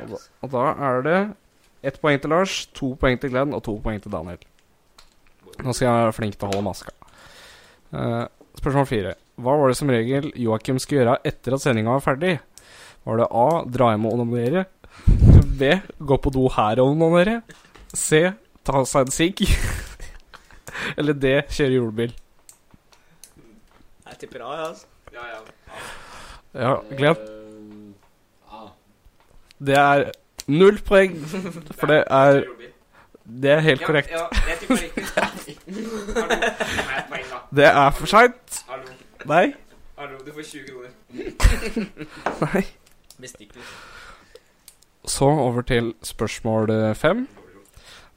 Og da, og da er det ett poeng til Lars, to poeng til Glenn og to poeng til Daniel. Nå skal jeg være flink til å holde maska. Uh, spørsmål fire. Hva var det som regel Joakim skulle gjøre etter at sendinga var ferdig? Var det A. Dra hjem og onanere? B. Gå på do her og onanere? C. Ta seg en sigg? Eller D. Kjøre julebil? Jeg tipper A, ja, altså. Ja, ja. Ja, Glenn? Det er null poeng, for det er Det er helt korrekt. Det er for seint. Nei. Hallo, du får 20 kroner. Nei. Så over til spørsmål eh, fem.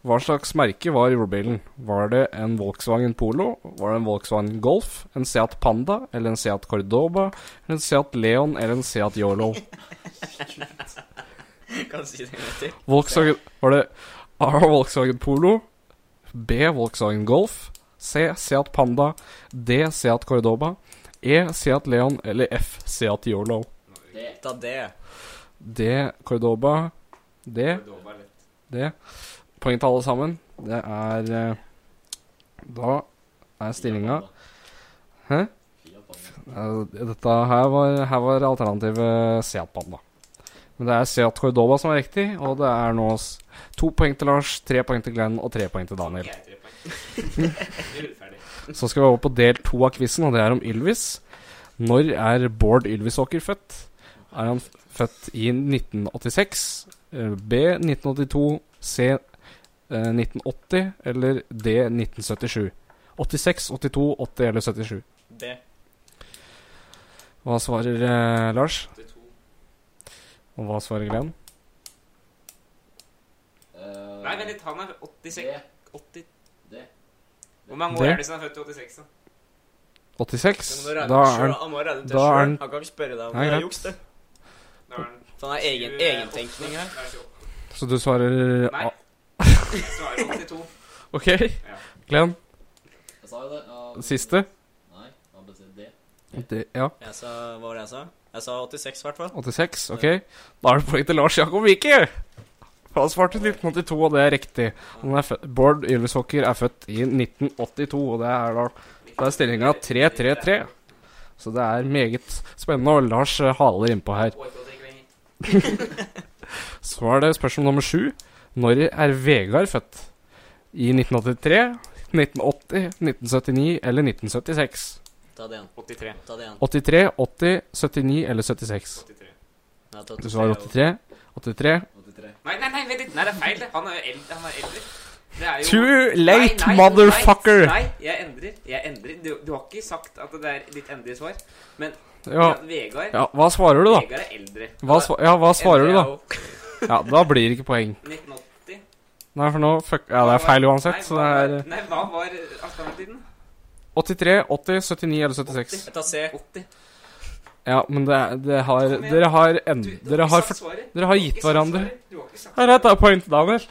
Hva slags merke var jordbilen? Var det en Volkswagen Polo? Var det en Volkswagen Golf? En Seat Panda? Eller en Seat Cordoba? Eller en Seat Leon? Eller en Seat Yolo? Kan du si det en gang til? Volkswagen Var det A. Volkswagen Polo? B. Volkswagen Golf? C. Seat Panda? D. Seat Cordoba? E. Seat Leon? Eller F. Seat Yolo? D. Ta D. D. Cordoba? D. Det. Det. Poeng til alle sammen. Det er eh, Da er stillinga Hæ? Dette her var, her var alternativet Seat Panda. Men det er Seat Cordoba som er riktig, og det er nå to poeng til Lars, tre poeng til Glenn og tre poeng til Daniel. Så skal vi over på del to av quizen, og det er om Ylvis. Når er Bård Ylvisåker født? Er han født i 1986, eh, B 1982, C eh, 1980 eller D 1977? 86, 82, 80 eller 77? D. Hva svarer eh, Lars? 82. Og hva svarer Glenn? Uh, Nei, vent litt. Han er 86. D. 80. D. Hvor mange Det? år er det siden han er født i 86, da? 86? Det må du regne Da er han Han det da er han- Han kan ikke spørre deg om Nei, det er juks, det. Er han har egen, 28. egentenkning her. Så du svarer Nei. Jeg Svarer 82. OK. Glenn? Jeg sa jo det. Ja, Siste? Nei. A, B, C, Det, ja. Jeg sa, hva var det jeg sa? Jeg sa 86 i hvert fall. 86, ok. Da er det poeng til Lars Jakob Vike. Han svarte 1982, og det er riktig. Han er født, Bård Ylvisåker er født i 1982, og det er da det er stillinga 3-3-3. Så det er meget spennende, og Lars eh, haler innpå her. Så er det spørsmål nummer sju. Når er Vegard født? I 1983, 1980, 1979 eller 1976? Ta det igjen. 83. Ta det igjen. 83, 80, 79 eller 76? 83. Nei, ta Du svarer 83. 83. 83. Nei, nei, nei, vent litt. Nei, det er feil. Han er jo eldre. Han er eldre. Det er jo Too late, Nei, nei, motherfucker! Nei, nei, jeg endrer. Jeg endrer. Du, du har ikke sagt at det er ditt endelige svar, men Ja, Vegard ja, hva svarer du, da? Vegard er eldre. Hva, ja, hva svarer du, da? Ja, Da blir det ikke poeng. 1980. Nei, for nå fuck Ja, det er feil uansett, så det Nei, er Nei, hva var alternativene? 83, 80, 79 eller 76. Jeg tar C. 80. Ja, men det, det har Dere har en, Du, du Dere har for, dere har gitt hverandre Her er et poeng til Daniel.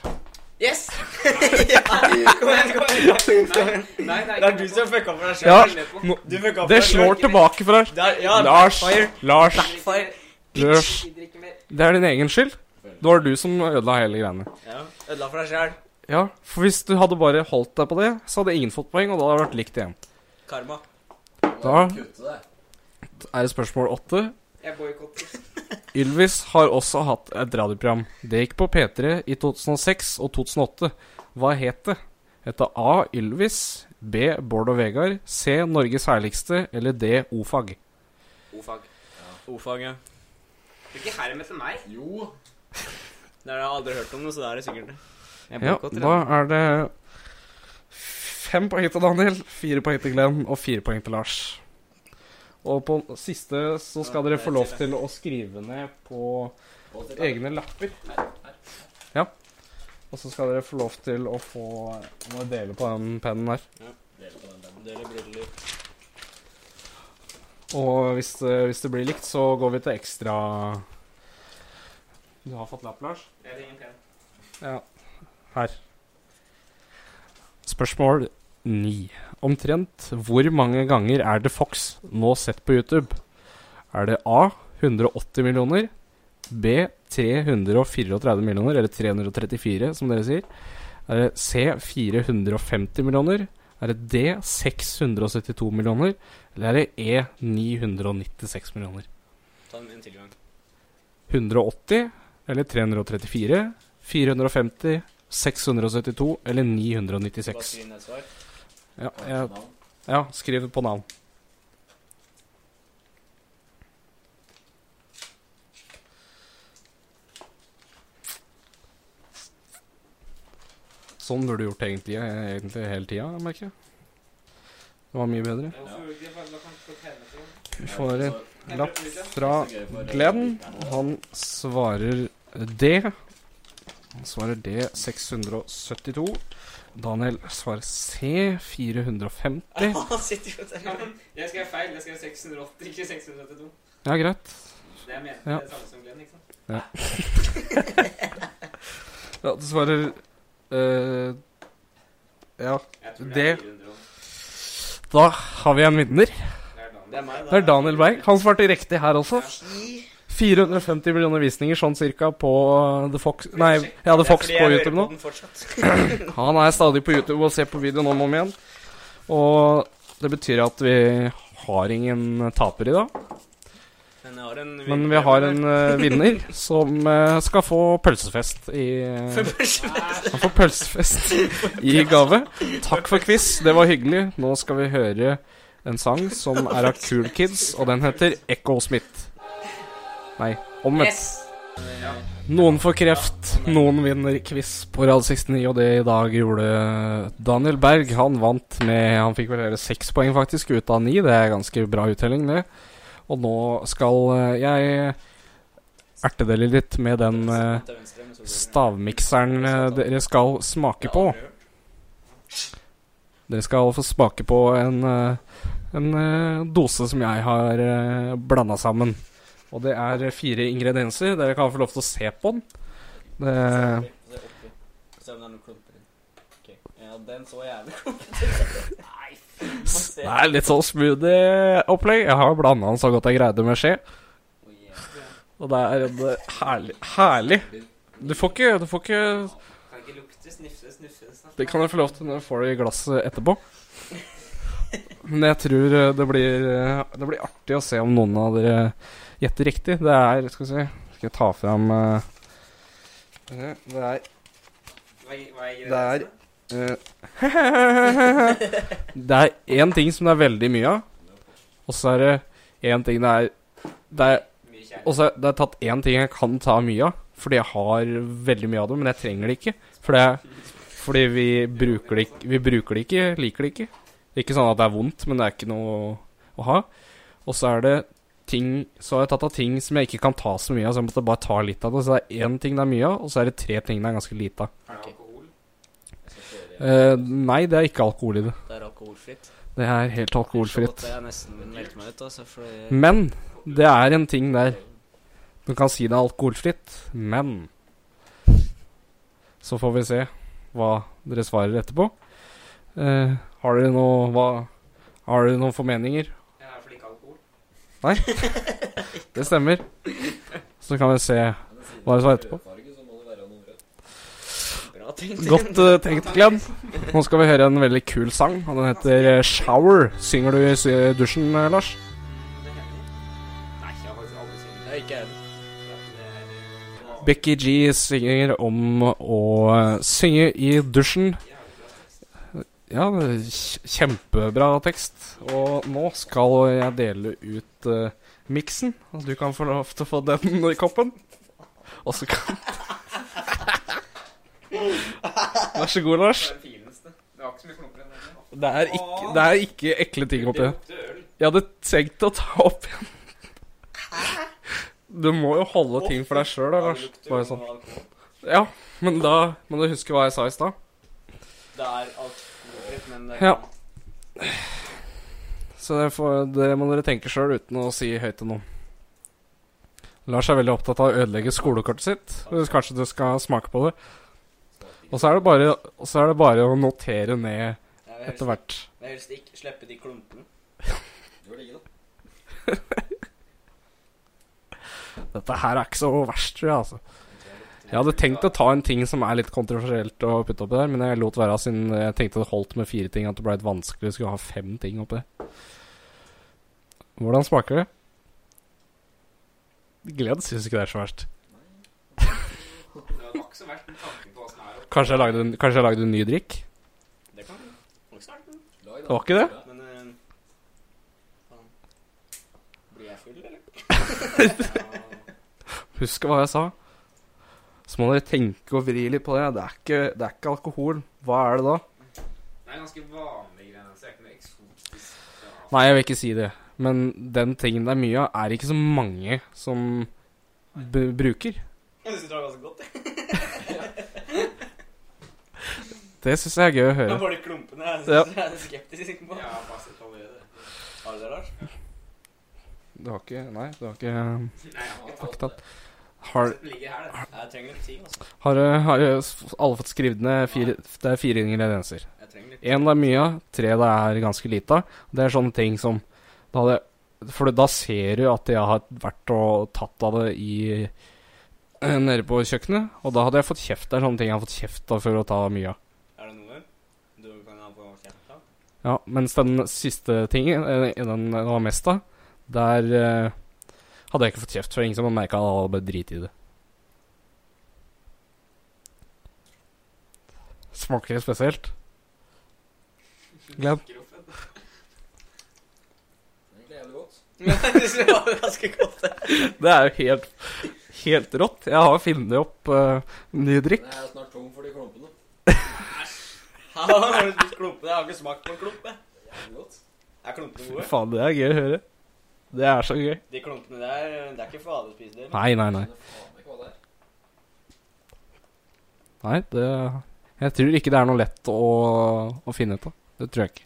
Yes! ja, kom igjen, kom igjen. Nei, nei, nei. Det er du som fucka for deg sjøl. Ja, det deg slår tilbake for deg. Ja, Lars. Lars, mer. Det er din egen skyld. Det var du som ødela hele greiene. Ja, Ødela for deg selv Ja, for hvis du hadde bare holdt deg på det, så hadde ingen fått poeng, og da hadde det vært likt igjen. Karma. Da er det spørsmål åtte. Jeg boikotter. Ylvis har også hatt et radioprogram. Det gikk på P3 i 2006 og 2008. Hva het det? Het det A. Ylvis, B. Bård og Vegard, C. Norges herligste eller D. O-fag? O-fag. O-fag, ja. Du ikke herm til meg. Jo. Det har jeg aldri hørt om noe, så det er det sikkert det. Ja, da er det fem poeng til Daniel, fire poeng til Glenn og fire poeng til Lars. Og på siste så skal dere få lov til å skrive ned på egne lapper. Ja. Og så skal dere få lov til å få Må dele på den pennen her. Dere briller. Og hvis det, hvis det blir likt, så går vi til ekstra Du har fått lapp, Lars? Jeg ringer en penn. Ja. Her. Spørsmål 9. Omtrent hvor mange ganger er The Fox nå sett på YouTube? Er det A 180 millioner, B 334 millioner, eller 334 som dere sier? Er det C 450 millioner? Er det D 672 millioner? Eller er det E 996 millioner? Ta den en til gang. 180 eller 334, 450, 672 eller 996. Bare skriv ned svar. Ja, jeg, ja, skriv på navn. Sånn burde du gjort egentlig, egentlig hele tida, merker jeg. Det var mye bedre. Det? Vi får en lapp fra Glenn. Han svarer D. Svarer D 672. Daniel svarer C 450. Han sitter jo Ja, Jeg skrev feil. Jeg skrev 680, ikke 672. Ja, greit. Det er mente, Ja. det samme som Glenn, ikke sant? Ja. ja, du svarer uh, Ja, det det 400 og- Da har vi en vinner. Det er Daniel. Det er meg, Det er Daniel Berg. Han svarte riktig her også. 450 millioner visninger sånn cirka på uh, The Fox Nei, ja, The Fox på YouTube nå. Han er stadig på YouTube og ser på videoen om og om igjen. Og det betyr at vi har ingen taper i dag. Men vi har en uh, vinner som uh, skal få pølsefest i uh, Han får pølsefest i gave. Takk for quiz, det var hyggelig. Nå skal vi høre en sang som er av Cool Kids, og den heter Echo Smith. Nei, omvendt. Noen får kreft, noen vinner quiz på Rad 69, og det i dag gjorde Daniel Berg. Han vant med Han fikk vel hele seks poeng, faktisk, ut av ni. Det er ganske bra uttelling, det. Og nå skal eh, jeg erte dere litt med den eh, stavmikseren eh, dere skal smake på. Dere skal få smake på en, en dose som jeg har blanda sammen. Og det er fire ingredienser. Dere kan få lov til å se på den. Det, Se om det er noen klumper den. Ja, den så jævlig klumpete det er litt sånn smoothie-opplegg. Jeg har blanda den så godt jeg greide med skje. Og det er herlig Herlig. Du får ikke, du får ikke. Det kan jeg få lov til når jeg får det i glasset etterpå. Men jeg tror eh, det blir, eh, det blir artig å se om noen av dere gjetter riktig. Det er Skal vi se Skal jeg ta fram uh, Det er er Det er uh, Det er én ting som det er veldig mye av, og så er det én ting det er Det er og så er det tatt én ting jeg kan ta mye av, fordi jeg har veldig mye av det, men jeg trenger det ikke. Fordi, fordi vi bruker, det vi bruker det ikke, liker det ikke. Det er ikke sånn at det er vondt, men det er ikke noe å ha. Og så er det ting Så har jeg tatt av ting som jeg ikke kan ta så mye av, så jeg måtte bare ta litt av det. Så det er én ting det er mye av, og så er det tre ting det er ganske lite av. Er det alkohol? Eh, nei, det er ikke alkohol i det. Det er alkoholfritt. Det er helt alkoholfritt. Jeg nesten meldte meg ut, altså, fordi Men det er en ting der. Du kan si det er alkoholfritt, men Så får vi se hva dere svarer etterpå. Uh, har dere noe hva, Har dere noen formeninger? Jeg har for ikke alkohol. Nei? Det stemmer. Så kan vi se hva vi svarer etterpå. Godt uh, tenkt, Glenn. Nå skal vi høre en veldig kul sang, og den heter eh, 'Shower'. Synger du i sy- dusjen, eh, Lars? Becky G synger om å eh, synge i dusjen. Ja, er kjempebra tekst. Og nå skal jeg dele ut uh, miksen, du kan få lov til å få den i koppen. Og så kan Vær så god, Lars. Det fineste. Det var ikke så mye klumper igjen. Det er ikke, det er ikke ekle ting oppi. Jeg hadde tenkt å ta opp igjen. Du må jo holde ting for deg sjøl, Lars. Bare sånn. Ja, men da må du huske hva jeg sa i stad. Det er men det Ja. Så det, får, det må dere tenke sjøl uten å si høyt til noen. Lars er veldig opptatt av å ødelegge skolekortet sitt. Hvis Kanskje du skal smake på det. Og så er det bare, så er det bare å notere ned etter hvert. jeg vil helst ikke slippe de klumpene. Gjør det ikke, da. Dette her er ikke så verst, tror jeg, altså. Jeg hadde tenkt å ta en ting som er litt kontroversielt å putte oppi der, men jeg lot være siden jeg tenkte det holdt med fire ting, at det ble litt vanskelig å skulle ha fem ting oppi der. Hvordan smaker det? Gled syns ikke det er så verst. Er. Kanskje jeg lagde, en- kanskje jeg lagde en ny drikk? Det kan du. Det var ikke det? Men eh. Blir jeg full, eller? Husk hva jeg sa. Så må dere tenke og vri litt på det. Det er ikke, det er ikke alkohol. Hva er det da? Det er ganske vanlig greier. Så det er ikke noe eksotisk. Nei, jeg vil ikke si det. Men den tingen det er mye av, er ikke så mange som b bruker. Jeg synes det var ganske godt, jeg. Det syns jeg er gøy å høre. Det er bare de klumpene jeg Ja. synes jeg er skeptisk på. Ja, passet allerede. Har du det, Lars? Du har ikke Nei, du har ikke Nei, jeg har ikke tatt tatt Har, det. Altså. har, har alle fått skrevet ned fire Det er fire ingredienser. Én det er mye av, tre det er ganske lite av. Det er sånne ting som da hadde, For da ser du at jeg har vært og tatt av det i eh, Nede på kjøkkenet. Og da hadde jeg fått kjeft. Det er sånne ting jeg har fått kjeft av for å ta mye av. Er det noe du kan ha på kjeft av? Ja, mens den siste tingen, eh, den det var mest av, det eh, hadde jeg ikke fått kjeft. For ingen som hadde merka det, hadde bare driti i det. Smaker det spesielt? Glenn? Det er. Det det. Det er jo helt, helt rått. Jeg har funnet opp uh, ny drikk. Jeg er snart tom for de klumpene. Jeg har ikke smakt på en klumpe. Jævlig godt. Er klumpene gode? faen, det er gøy å høre. Det er så gøy. De klunkene der, det er ikke for alle å spise det. Nei, nei, nei. Nei, det Jeg tror ikke det er noe lett å, å finne ut av. Det tror jeg ikke.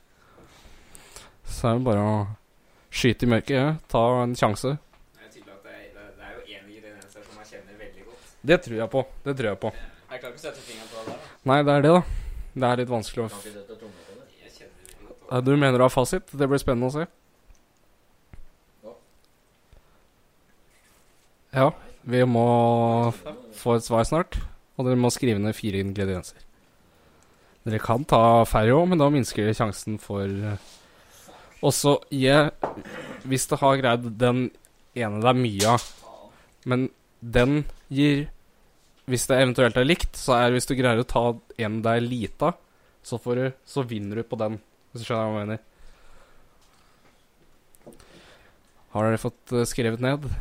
Så er det bare å skyte i mørket. Ja. Ta en sjanse. Det tror jeg på. Det tror jeg på. Jeg klarer ikke sette fingeren på det der. da. Nei, det er det, da. Det er litt vanskelig å Du mener du har fasit? Det blir spennende å se. Ja, vi må få et svar snart. Og dere må skrive ned fire ingredienser. Dere kan ta færre òg, men da minsker dere sjansen for Også Og så jeg Hvis det har greid den ene det er mye av, men den gir Hvis det eventuelt er likt, så er hvis du greier å ta en det er lite av, så, du, så vinner du på den. Hvis du skjønner hva jeg mener. Har dere fått eh, skrevet ned? Det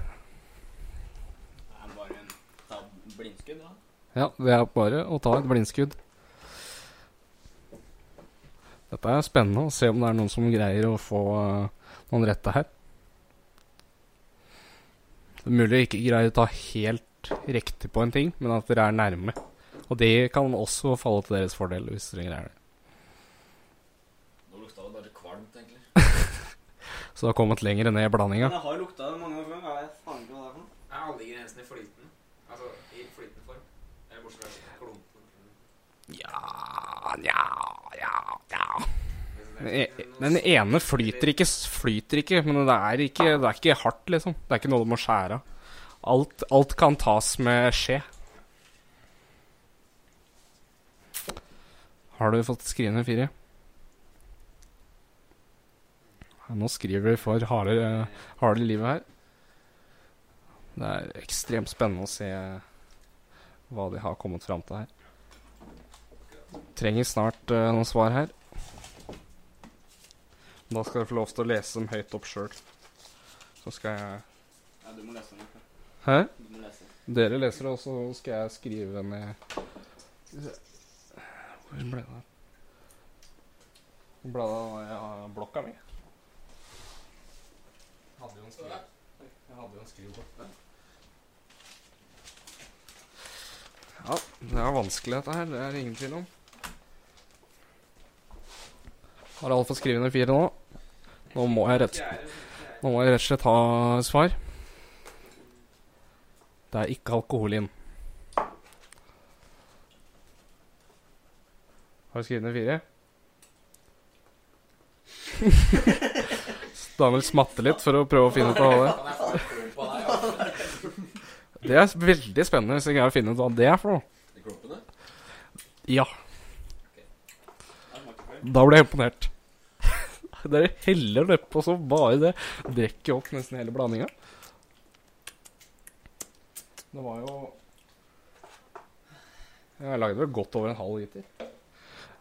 er bare en ta blindskudd, da. Ja, det er bare å ta et blindskudd. Dette er spennende å se om det er noen som greier å få uh, noen rette her. Det er mulig å ikke greier å ta helt riktig på en ting, men at dere er nærme. Og det kan også falle til deres fordel hvis dere greier det. Nå lukta det bare kvalmt, egentlig. Så det har kommet lenger ned i blandinga. Men jeg har lukta det mange ganger før. Jeg vet faen ikke hva det er for noe. Er alle ingrediensene flytende? Altså i flytende form? Eller bortsett fra klumpen? Ja, ja, ja, ja. Den ene flyter ikke, flyter ikke, men det er ikke, det er ikke hardt, liksom. Det er ikke noe du må skjære av. Alt, alt kan tas med skje. Har du fått skrive ned fire? Nå skriver vi for harde, harde livet her. Det er ekstremt spennende å se hva de har kommet fram til her. Trenger snart uh, noen svar her. Da skal dere få lov til å lese dem høyt opp sjøl. Så skal jeg Ja, du må lese dem. ikke? Hæ? Du må lese. Dere leser det, og så skal jeg skrive ned. Hvor ble det? av bladet av ja, blokka mi? Jeg hadde jo en skriv... Jeg hadde jo en skriv der. Ja, det er vanskelig dette her. Det er det ingen tvil om. Har alle fått skrive ned fire nå? Nå må jeg rett, nå må jeg rett og slett ha svar. Det er ikke alkohol inn. Har du skrevet ned fire? Daniel smatter litt for å prøve å finne ut av det. Det er veldig spennende hvis jeg greier å finne ut hva det er for noe. Ja. Da ble jeg imponert. Dere heller nedpå så bare det. Drikker opp nesten hele blandinga. Det var jo Jeg lagde vel godt over en halv liter.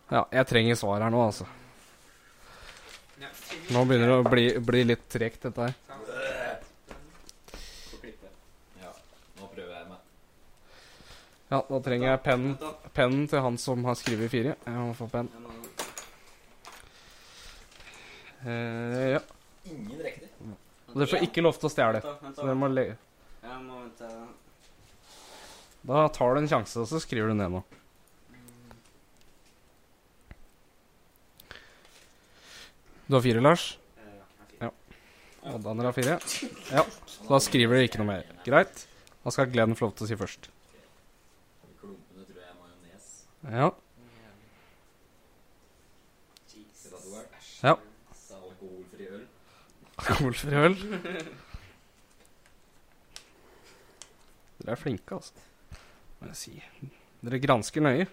Ja, jeg trenger svar her nå, altså. Nå begynner det å bli, bli litt tregt, dette her. Ja. Nå prøver jeg meg. Ja, da trenger jeg pennen, pen til han som har skrevet fire. Jeg må få penn. Eh, ja. Ingen riktig. Og dere får ikke lov til å stjele. Så dere må legge Jeg må vente. Da tar du en sjanse, og så skriver du ned noe. Du har fire, Lars? Ja. Og Daniel har fire? Ja. Så da skriver dere ikke noe mer. Greit. Da skal Glenn få lov til å si først. Klumpene tror jeg er majones. Ja. Ja. Så er alkoholfri øl. Alkoholfri øl. Dere er flinke, altså. Må jeg si. Dere gransker nøye.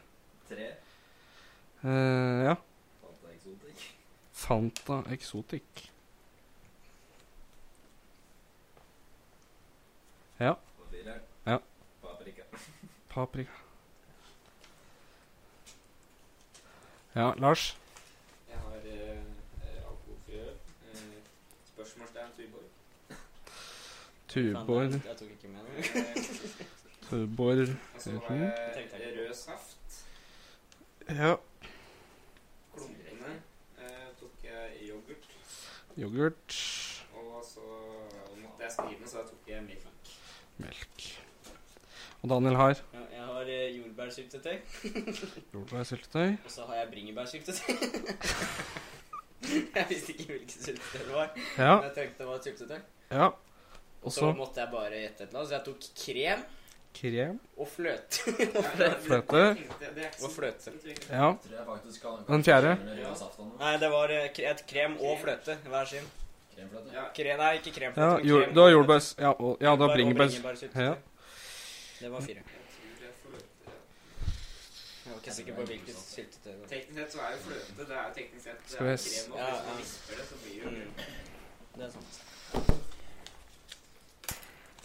Tre. Uh, ja. Fanta Exotic. Fanta Exotic. Ja. Ja. Paprika. Paprika. Ja, Lars. Jeg har eh, alkoholfri øl. Eh, spørsmålstegn Tuborg. Tuborg. Jeg tok ikke med noe. Tuborg Og så har jeg rød saft. Ja. Klumpene eh, tok jeg yoghurt. Yoghurt. Og så måtte jeg skrive så jeg tok jeg melk. Melk. Og Daniel har Ja, jeg har eh, jordbærsyltetøy. jordbærsyltetøy. Og så har jeg bringebærsyltetøy. jeg visste ikke hvilket syltetøy det var. Ja. Men jeg tenkte det var et syltetøy. Ja. Og så måtte jeg bare gjette et eller annet, så jeg tok krem Krem. og fløte. Fløte. og fløte. Ja. Den fjerde? Nei, det var eh, et krem og fløte hver sin. Kremfløte. Ja. Krem, nei, ikke kremfløte. Ja, jord, krem du har og jordbærs... Ja, og, ja, du har Jordbær bringebærs... Ja. Det var fire. Jeg var ikke sikker på hvilket syltetøy. Teknisk sett så er jo fløte Det er jo teknisk sett det Skal vi er s- krem, og Ja, hvis ja. man visper det, så blir det jo Mm. Det er sant.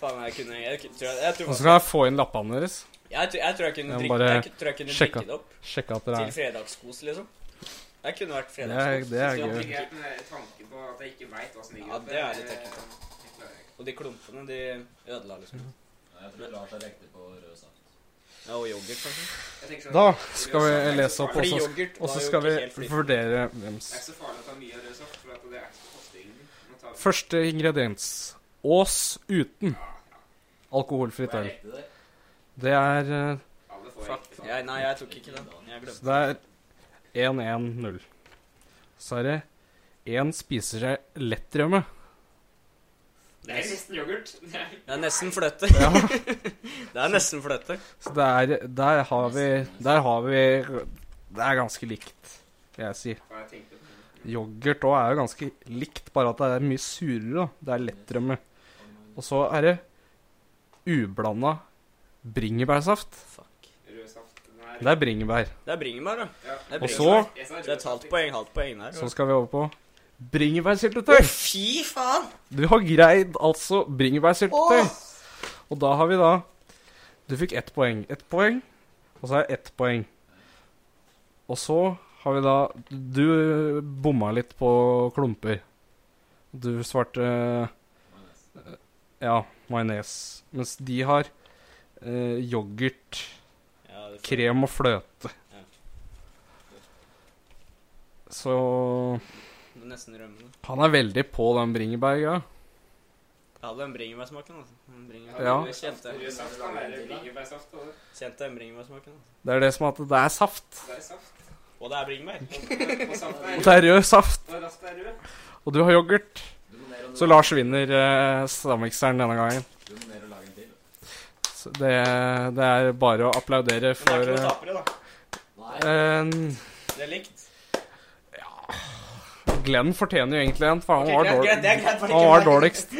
Faen, jeg kunne Jeg, tror jeg, jeg, tror, Og så skal jeg få inn lappene deres. jeg, tror- jeg tror jeg kunne Jeg må drikke, bare jeg tror jeg kunne sjekke- drikke det opp Sjekke at dere til er fredagskos, liksom. Jeg kunne vært Det er, fredagskos. det er gøy. det er med tanke på at jeg ikke veit hva som ligger Ja, det er litt eh, ekkelt, da. det klarer jeg ikke. Og de klumpene, de ødela liksom. Ja, Jeg tror Lars har riktig på rød saft. Ja, og yoghurt, kanskje. Sånn- Da skal vi lese opp, og så, og så skal vi vurdere er hvems er vi- Første ingrediens. Ås uten alkoholfritt øl. Det er eh, nei, jeg tok ikke den. Jeg det er 1-1-0. Så er det én spiser seg lettrømme. Det er nesten yoghurt. Det er- Det er nesten fløte. Ja. Det er nesten fløte. Så det er Der har vi Der har vi Det er ganske likt, vil jeg si. Yoghurt òg er jo ganske likt, bare at det er mye surere. da. Det er lettrømme. Og så er det ublanda bringebærsaft. Fuck. Rød Det er bringebær. Det er bringebær, da. Ja. Det er Og så Det er et halvt poeng, halvt poeng der. Så skal vi over på bringebærsyltetøy. Fy faen! Du har greid altså bringebærsyltetøy. Og da har vi da Du fikk ett poeng. Ett poeng, og så er ett poeng. Og så har vi da Du bomma litt på klumper. Du svarte eh, Ja, majones. Mens de har eh, yoghurt, Ja, krem og fløte. Ja. Så Det er nesten rømmende. han er veldig på den bringebærgreia. Jeg hadde den bringebærsmaken, altså. Den bringebær- Ja. Kjente, den bringebærsmaken. Altså. Det er det som at det er saft. Det er saft. Og det er bringebær. Og det er rød saft. Og er rød. Og du har yoghurt. Så Lars vinner eh, stavmikseren denne gangen. Det, det er bare å applaudere Men det er ikke noe eh, tapere, da. en- Det er likt. Glenn fortjener jo egentlig en, for han var, greit, dårlig, greit, det er greit, han var dårligst.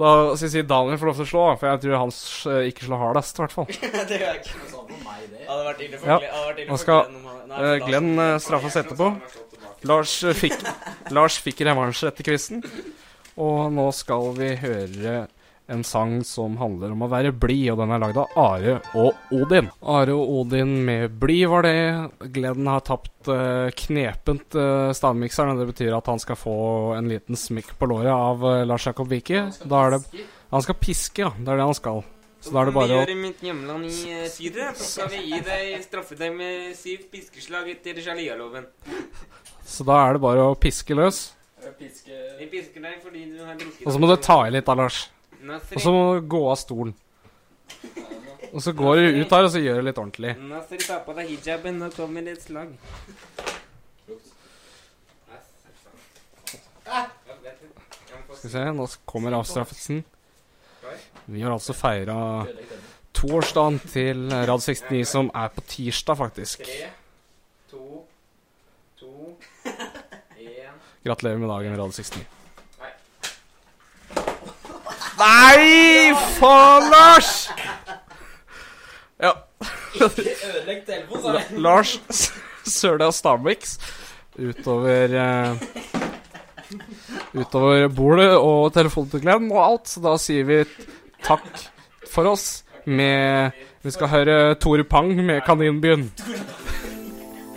Da skal jeg si Daniel får lov til å slå, for jeg tror han ikke slår hardest, i hvert fall. det gjør jeg ikke. Sånn meg, det. Hadde vært ille for Ja. Glenn. Vært ille Nå for skal Glenn Nei, eh, Glenn eh, straffes etterpå. Lars eh, fikk, Lars fikk revansj etter quizen. Og nå skal vi høre en sang som handler om å være blid, og den er lagd av Are og Odin. Are og Odin med 'Bli' var det. Glenn har tapt eh, knepent uh, stavmikseren, og det betyr at han skal få en liten smekk på låret av eh, Lars Jakob Wiki. Da er det Han skal piske, ja. Det er det han skal. Så da er det bare å i mitt hjemland i eh, Syria, så skal vi gi deg straffe deg med syv piskeslag etter sharia-loven. Så da er det bare å piske løs. Vi pisker deg fordi du har drukket Og så må du ta i litt da, Lars. Og så må du gå av stolen. Og så går du ut her, og så gjør du litt ordentlig. Nasri, ta på deg hijaben, nå kommer det et slag. Skal vi se, nå kommer avstraffelsen. Vi har altså feira toårsdagen til Rad 69, som er på tirsdag, faktisk. Gratulerer med dagen, Rad 69. Nei. Faen, Lars! Ja. Ødelegg telefonen, sa La Lars s- søla Stabix utover eh, Utover bordet og Glenn og alt, så da sier vi takk for oss med Vi skal høre Tore Pang med Kaninbyen.